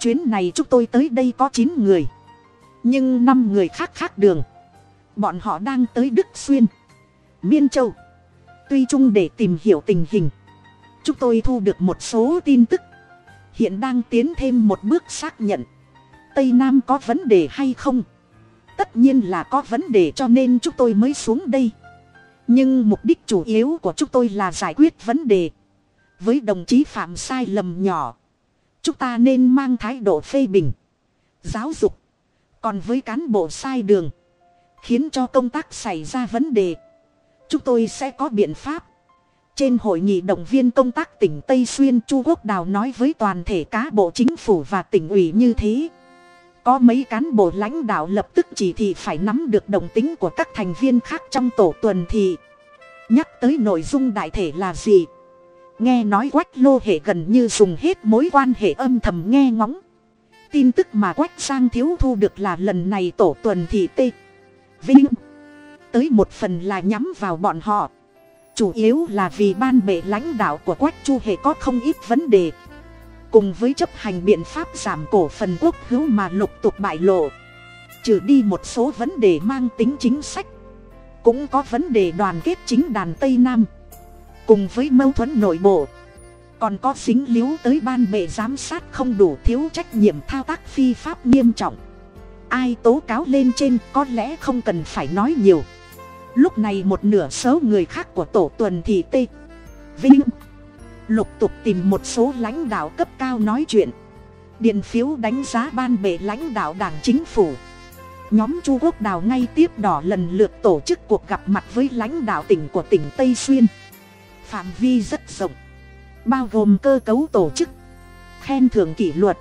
Chuyến này chúng tôi tới đây có chín người. Nhưng năm người khác khác đường. Bọn họ đang tới đức xuyên, miên châu. Tuy chung để tìm hiểu tình hình chúng tôi thu được một số tin tức. Hiện đang tiến thêm một bước xác nhận. Tây nam có vấn đề hay không? Tất nhiên là có vấn đề cho nên chúng tôi mới xuống đây. Nhưng mục đích chủ yếu của chúng tôi là giải quyết vấn đề. Với đồng chí phạm sai lầm nhỏ, chúng ta nên mang thái độ phê bình, giáo dục. Còn với cán bộ sai đường, khiến cho công tác xảy ra vấn đề, chúng tôi sẽ có biện pháp trên hội nghị động viên công tác tỉnh tây xuyên, chu quốc đào nói với toàn thể cá bộ chính phủ và tỉnh ủy như thế. Có mấy cán bộ lãnh đạo lập tức chỉ thị phải nắm được đồng tính của các thành viên khác trong tổ tuần thị. Nhắc tới nội dung đại thể là gì? Nghe nói quách lô hệ gần như dùng hết mối quan hệ âm thầm nghe ngóng. Tin tức mà quách sang thiếu thu được là lần này tổ tuần thị tê vinh. Tới một phần là nhắm vào bọn họ chủ yếu là vì ban bệ lãnh đạo của quách chu hệ có không ít vấn đề. Cùng với chấp hành biện pháp giảm cổ phần quốc hữu mà lục tục bại lộ. Trừ đi một số vấn đề mang tính chính sách, cũng có vấn đề đoàn kết chính đàn tây nam. Cùng với mâu thuẫn nội bộ, còn có dính líu tới ban bệ giám sát không đủ thiếu trách nhiệm thao tác phi pháp nghiêm trọng. Ai tố cáo lên trên có lẽ không cần phải nói nhiều lúc này một nửa số người khác của tổ tuần thị tê vinh. Lục tục tìm một số lãnh đạo cấp cao nói chuyện. Điện phiếu đánh giá ban bệ lãnh đạo đảng chính phủ. Nhóm chu quốc đào ngay tiếp đỏ lần lượt tổ chức cuộc gặp mặt với lãnh đạo tỉnh của tỉnh tây xuyên. Phạm vi rất rộng, bao gồm cơ cấu tổ chức, khen thưởng kỷ luật.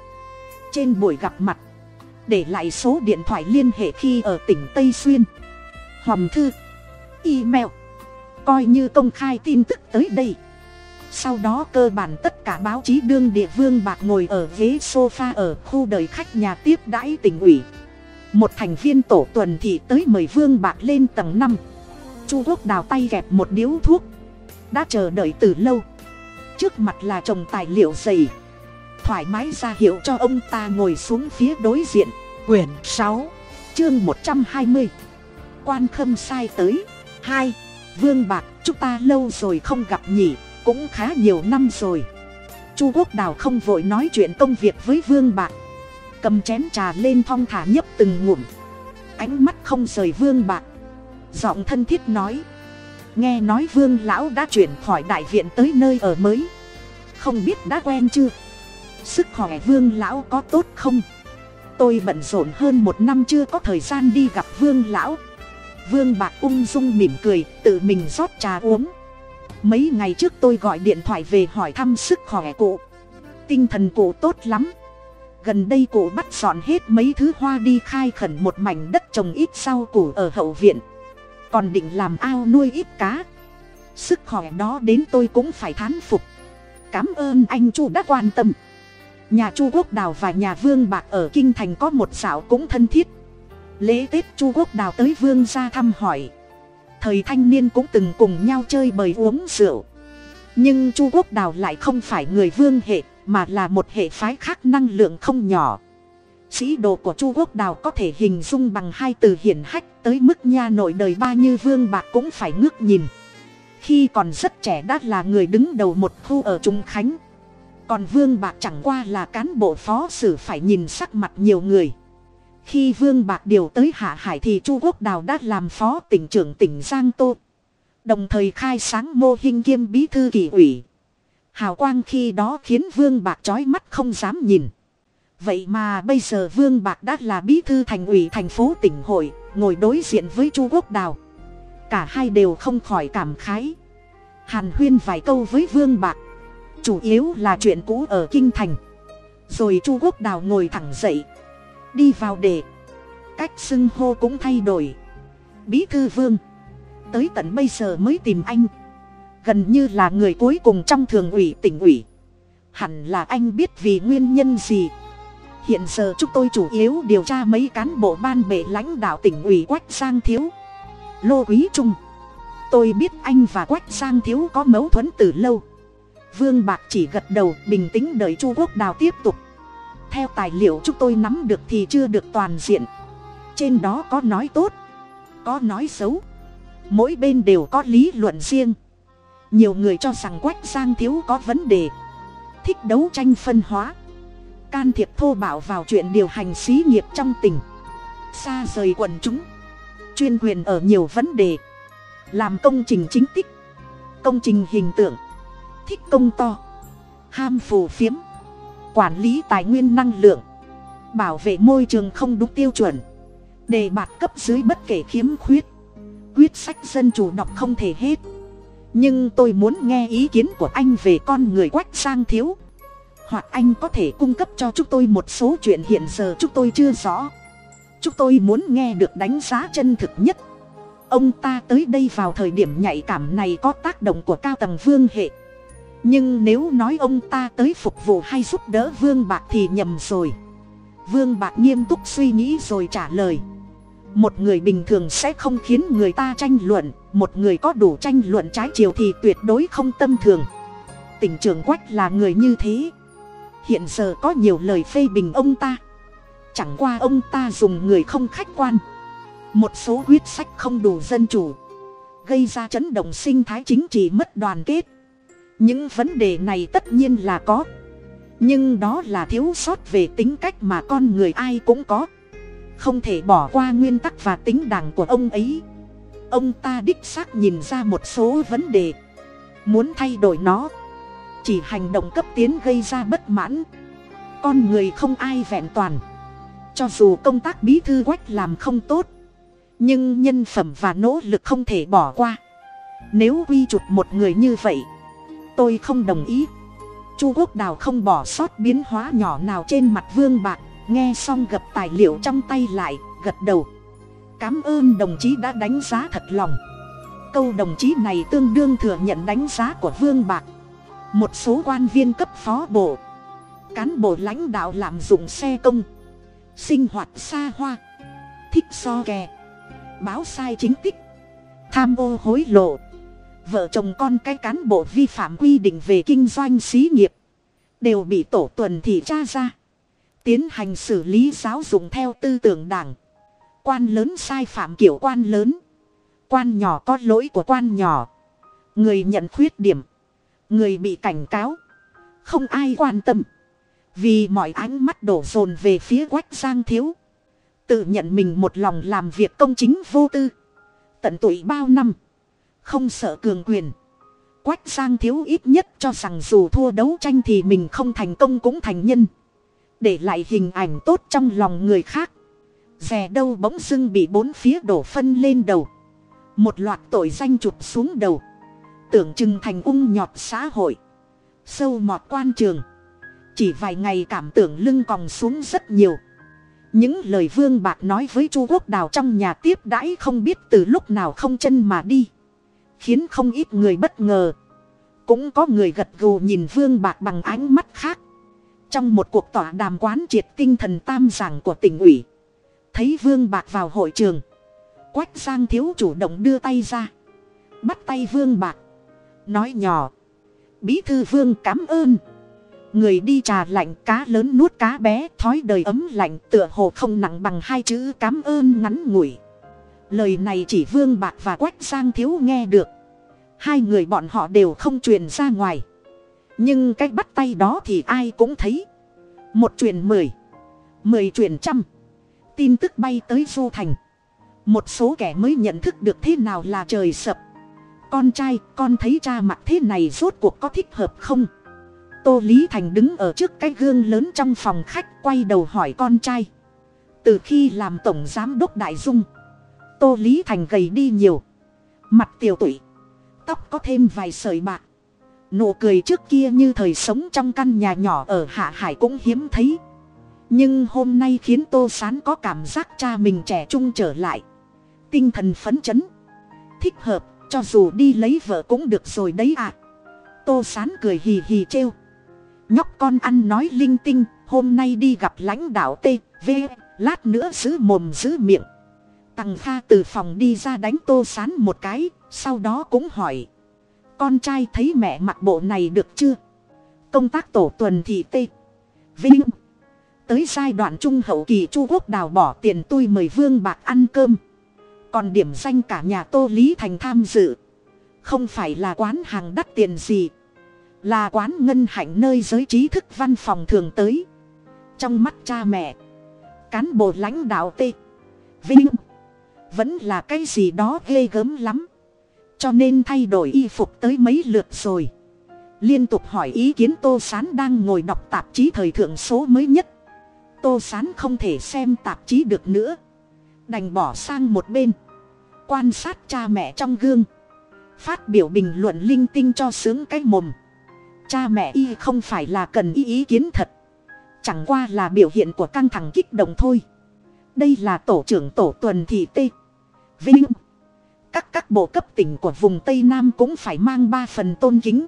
Trên buổi gặp mặt, để lại số điện thoại liên hệ khi ở tỉnh tây xuyên. Hòm thư email. Coi như công khai tin tức tới đây. Sau đó cơ bản tất cả báo chí đương địa vương bạc ngồi ở ghế sofa ở khu đời khách nhà tiếp đãi tỉnh ủy. Một thành viên tổ tuần thị tới mời vương bạc lên tầng năm. Chu quốc đào tay gẹp một điếu thuốc. Đã chờ đợi từ lâu. Trước mặt là chồng tài liệu dày. Thoải mái ra hiệu cho ông ta ngồi xuống phía đối diện. Quyển sáu, chương một trăm hai mươi. Quan khâm sai tới hai, vương bạc, chúng ta lâu rồi không gặp nhỉ, cũng khá nhiều năm rồi. Chu quốc đào không vội nói chuyện công việc với vương bạc. Cầm chén trà lên thong thả nhấp từng ngụm. Ánh mắt không rời vương bạc. Giọng thân thiết nói, nghe nói vương lão đã chuyển khỏi đại viện tới nơi ở mới. Không biết đã quen chưa? Sức khỏe vương lão có tốt không? Tôi bận rộn hơn một năm chưa có thời gian đi gặp vương lão vương bạc ung dung mỉm cười, tự mình rót trà uống. Mấy ngày trước tôi gọi điện thoại về hỏi thăm sức khỏe cụ. Tinh thần cụ tốt lắm. Gần đây cụ bắt dọn hết mấy thứ hoa đi khai khẩn một mảnh đất trồng ít rau củ ở hậu viện. Còn định làm ao nuôi ít cá. Sức khỏe đó đến tôi cũng phải thán phục. Cảm ơn anh chu đã quan tâm. Nhà chu quốc đào và nhà vương bạc ở kinh thành có một dạo cũng thân thiết lễ tết chu quốc đào tới vương ra thăm hỏi. Thời thanh niên cũng từng cùng nhau chơi bời uống rượu. Nhưng chu quốc đào lại không phải người vương hệ, mà là một hệ phái khác năng lượng không nhỏ. Sĩ đồ của chu quốc đào có thể hình dung bằng hai từ hiển hách tới mức nha nội đời ba như vương bạc cũng phải ngước nhìn. Khi còn rất trẻ đã là người đứng đầu một khu ở trung khánh. Còn vương bạc chẳng qua là cán bộ phó sử phải nhìn sắc mặt nhiều người khi vương bạc điều tới hạ hải thì chu quốc đào đã làm phó tỉnh trưởng tỉnh giang tô. Đồng thời khai sáng mô hình kiêm bí thư kỳ ủy. Hào quang khi đó khiến vương bạc trói mắt không dám nhìn. Vậy mà bây giờ vương bạc đã là bí thư thành ủy thành phố tỉnh hội, ngồi đối diện với chu quốc đào. Cả hai đều không khỏi cảm khái. Hàn huyên vài câu với vương bạc. Chủ yếu là chuyện cũ ở kinh thành. Rồi chu quốc đào ngồi thẳng dậy đi vào để. Cách xưng hô cũng thay đổi. Bí thư vương. Tới tận bây giờ mới tìm anh. Gần như là người cuối cùng trong thường ủy tỉnh ủy. Hẳn là anh biết vì nguyên nhân gì. Hiện giờ chúng tôi chủ yếu điều tra mấy cán bộ ban bệ lãnh đạo tỉnh ủy quách giang thiếu. Lô quý trung. Tôi biết anh và quách giang thiếu có mâu thuẫn từ lâu. Vương bạc chỉ gật đầu bình tĩnh đợi chu quốc đào tiếp tục theo tài liệu chúng tôi nắm được thì chưa được toàn diện. Trên đó có nói tốt, có nói xấu. Mỗi bên đều có lý luận riêng. Nhiều người cho rằng quách giang thiếu có vấn đề. Thích đấu tranh phân hóa. Can thiệp thô bạo vào chuyện điều hành xí nghiệp trong tỉnh. Xa rời quần chúng. Chuyên quyền ở nhiều vấn đề. Làm công trình chính tích. Công trình hình tượng. Thích công to. Ham phù phiếm quản lý tài nguyên năng lượng, bảo vệ môi trường không đúng tiêu chuẩn, đề bạt cấp dưới bất kể khiếm khuyết. Quyết sách dân chủ đọc không thể hết. Nhưng tôi muốn nghe ý kiến của anh về con người quách sang thiếu. Hoặc anh có thể cung cấp cho chúng tôi một số chuyện hiện giờ chúng tôi chưa rõ. Chúng tôi muốn nghe được đánh giá chân thực nhất. Ông ta tới đây vào thời điểm nhạy cảm này có tác động của cao tầng vương hệ nhưng nếu nói ông ta tới phục vụ hay giúp đỡ vương bạc thì nhầm rồi. Vương bạc nghiêm túc suy nghĩ rồi trả lời. Một người bình thường sẽ không khiến người ta tranh luận, một người có đủ tranh luận trái chiều thì tuyệt đối không tâm thường. Tỉnh trường quách là người như thế. Hiện giờ có nhiều lời phê bình ông ta. Chẳng qua ông ta dùng người không khách quan. Một số quyết sách không đủ dân chủ. Gây ra chấn động sinh thái chính trị mất đoàn kết những vấn đề này tất nhiên là có. Nhưng đó là thiếu sót về tính cách mà con người ai cũng có. Không thể bỏ qua nguyên tắc và tính đảng của ông ấy. Ông ta đích xác nhìn ra một số vấn đề. Muốn thay đổi nó. Chỉ hành động cấp tiến gây ra bất mãn. Con người không ai vẹn toàn. Cho dù công tác bí thư quách làm không tốt. Nhưng nhân phẩm và nỗ lực không thể bỏ qua. Nếu quy chụp một người như vậy tôi không đồng ý. Chu quốc đào không bỏ sót biến hóa nhỏ nào trên mặt vương bạc, nghe xong gập tài liệu trong tay lại, gật đầu. Cám ơn đồng chí đã đánh giá thật lòng. Câu đồng chí này tương đương thừa nhận đánh giá của vương bạc. Một số quan viên cấp phó bộ, cán bộ lãnh đạo lạm dụng xe công, sinh hoạt xa hoa, thích so kè, báo sai chính tích, tham ô hối lộ vợ chồng con cái cán bộ vi phạm quy định về kinh doanh xí nghiệp, đều bị tổ tuần thị tra ra, tiến hành xử lý giáo dục theo tư tưởng đảng. Quan lớn sai phạm kiểu quan lớn, quan nhỏ có lỗi của quan nhỏ. Người nhận khuyết điểm, người bị cảnh cáo, không ai quan tâm, vì mọi ánh mắt đổ dồn về phía quách giang thiếu. Tự nhận mình một lòng làm việc công chính vô tư, tận tụy bao năm không sợ cường quyền. Quách giang thiếu ít nhất cho rằng dù thua đấu tranh thì mình không thành công cũng thành nhân. Để lại hình ảnh tốt trong lòng người khác. Rè đâu bỗng dưng bị bốn phía đổ phân lên đầu. Một loạt tội danh chụp xuống đầu. Tưởng chừng thành ung nhọt xã hội. Sâu mọt quan trường. Chỉ vài ngày cảm tưởng lưng còng xuống rất nhiều. Những lời vương bạc nói với chu quốc đào trong nhà tiếp đãi không biết từ lúc nào không chân mà đi khiến không ít người bất ngờ. Cũng có người gật gù nhìn vương bạc bằng ánh mắt khác. Trong một cuộc tọa đàm quán triệt tinh thần tam giảng của tỉnh ủy, thấy vương bạc vào hội trường. Quách giang thiếu chủ động đưa tay ra, bắt tay vương bạc, nói nhỏ, bí thư vương, cảm ơn. Người đi trà lạnh cá lớn nuốt cá bé, thói đời ấm lạnh tựa hồ không nặng bằng hai chữ cám ơn ngắn ngủi lời này chỉ vương bạc và quách giang thiếu nghe được. Hai người bọn họ đều không truyền ra ngoài. Nhưng cái bắt tay đó thì ai cũng thấy. Một truyền mười mười truyền trăm. Tin tức bay tới du thành. Một số kẻ mới nhận thức được thế nào là trời sập. Con trai, con thấy cha mặt thế này rốt cuộc có thích hợp không? Tô lý thành đứng ở trước cái gương lớn trong phòng khách quay đầu hỏi con trai. Từ khi làm tổng giám đốc đại dung tô lý thành gầy đi nhiều. Mặt tiều tụy. Tóc có thêm vài sợi bạc. Nụ cười trước kia như thời sống trong căn nhà nhỏ ở hạ hải cũng hiếm thấy. Nhưng hôm nay khiến tô sán có cảm giác cha mình trẻ trung trở lại. Tinh thần phấn chấn. Thích hợp, cho dù đi lấy vợ cũng được rồi đấy à tô sán cười hì hì trêu. Nhóc con ăn nói linh tinh, hôm nay đi gặp lãnh đạo t v, lát nữa giữ mồm giữ miệng tằng kha từ phòng đi ra đánh tô sán một cái, sau đó cũng hỏi. Con trai thấy mẹ mặc bộ này được chưa? Công tác tổ tuần thì tê. Vinh. Tới giai đoạn trung hậu kỳ chu quốc đào bỏ tiền tôi mời vương bạc ăn cơm. Còn điểm danh cả nhà tô lý thành tham dự. Không phải là quán hàng đắt tiền gì. Là quán ngân hạnh nơi giới trí thức văn phòng thường tới. Trong mắt cha mẹ, cán bộ lãnh đạo t vinh vẫn là cái gì đó ghê gớm lắm. Cho nên thay đổi y phục tới mấy lượt rồi. Liên tục hỏi ý kiến tô s á n đang ngồi đọc tạp chí thời thượng số mới nhất. Tô s á n không thể xem tạp chí được nữa. Đành bỏ sang một bên. Quan sát cha mẹ trong gương. Phát biểu bình luận linh tinh cho sướng cái mồm. Cha mẹ y không phải là cần ý ý kiến thật. Chẳng qua là biểu hiện của căng thẳng kích động thôi đây là tổ trưởng tổ tuần thị t. Vinh. Các các bộ cấp tỉnh của vùng tây nam cũng phải mang ba phần tôn kính.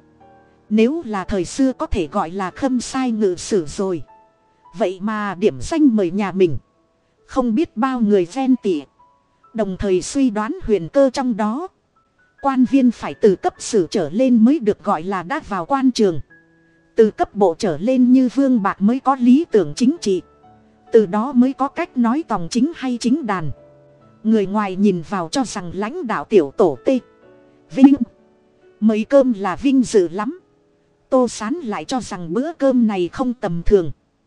Nếu là thời xưa có thể gọi là khâm sai ngự sử rồi. Vậy mà điểm danh mời nhà mình. Không biết bao người ven tỉ đồng thời suy đoán huyền cơ trong đó. Quan viên phải từ cấp sử trở lên mới được gọi là đã vào quan trường. Từ cấp bộ trở lên như vương bạc mới có lý tưởng chính trị từ đó mới có cách nói tòng chính hay chính đàn. Người ngoài nhìn vào cho rằng lãnh đạo tiểu tổ t vinh. Mấy cơm là vinh dự lắm. Tô sán lại cho rằng bữa cơm này không tầm thường.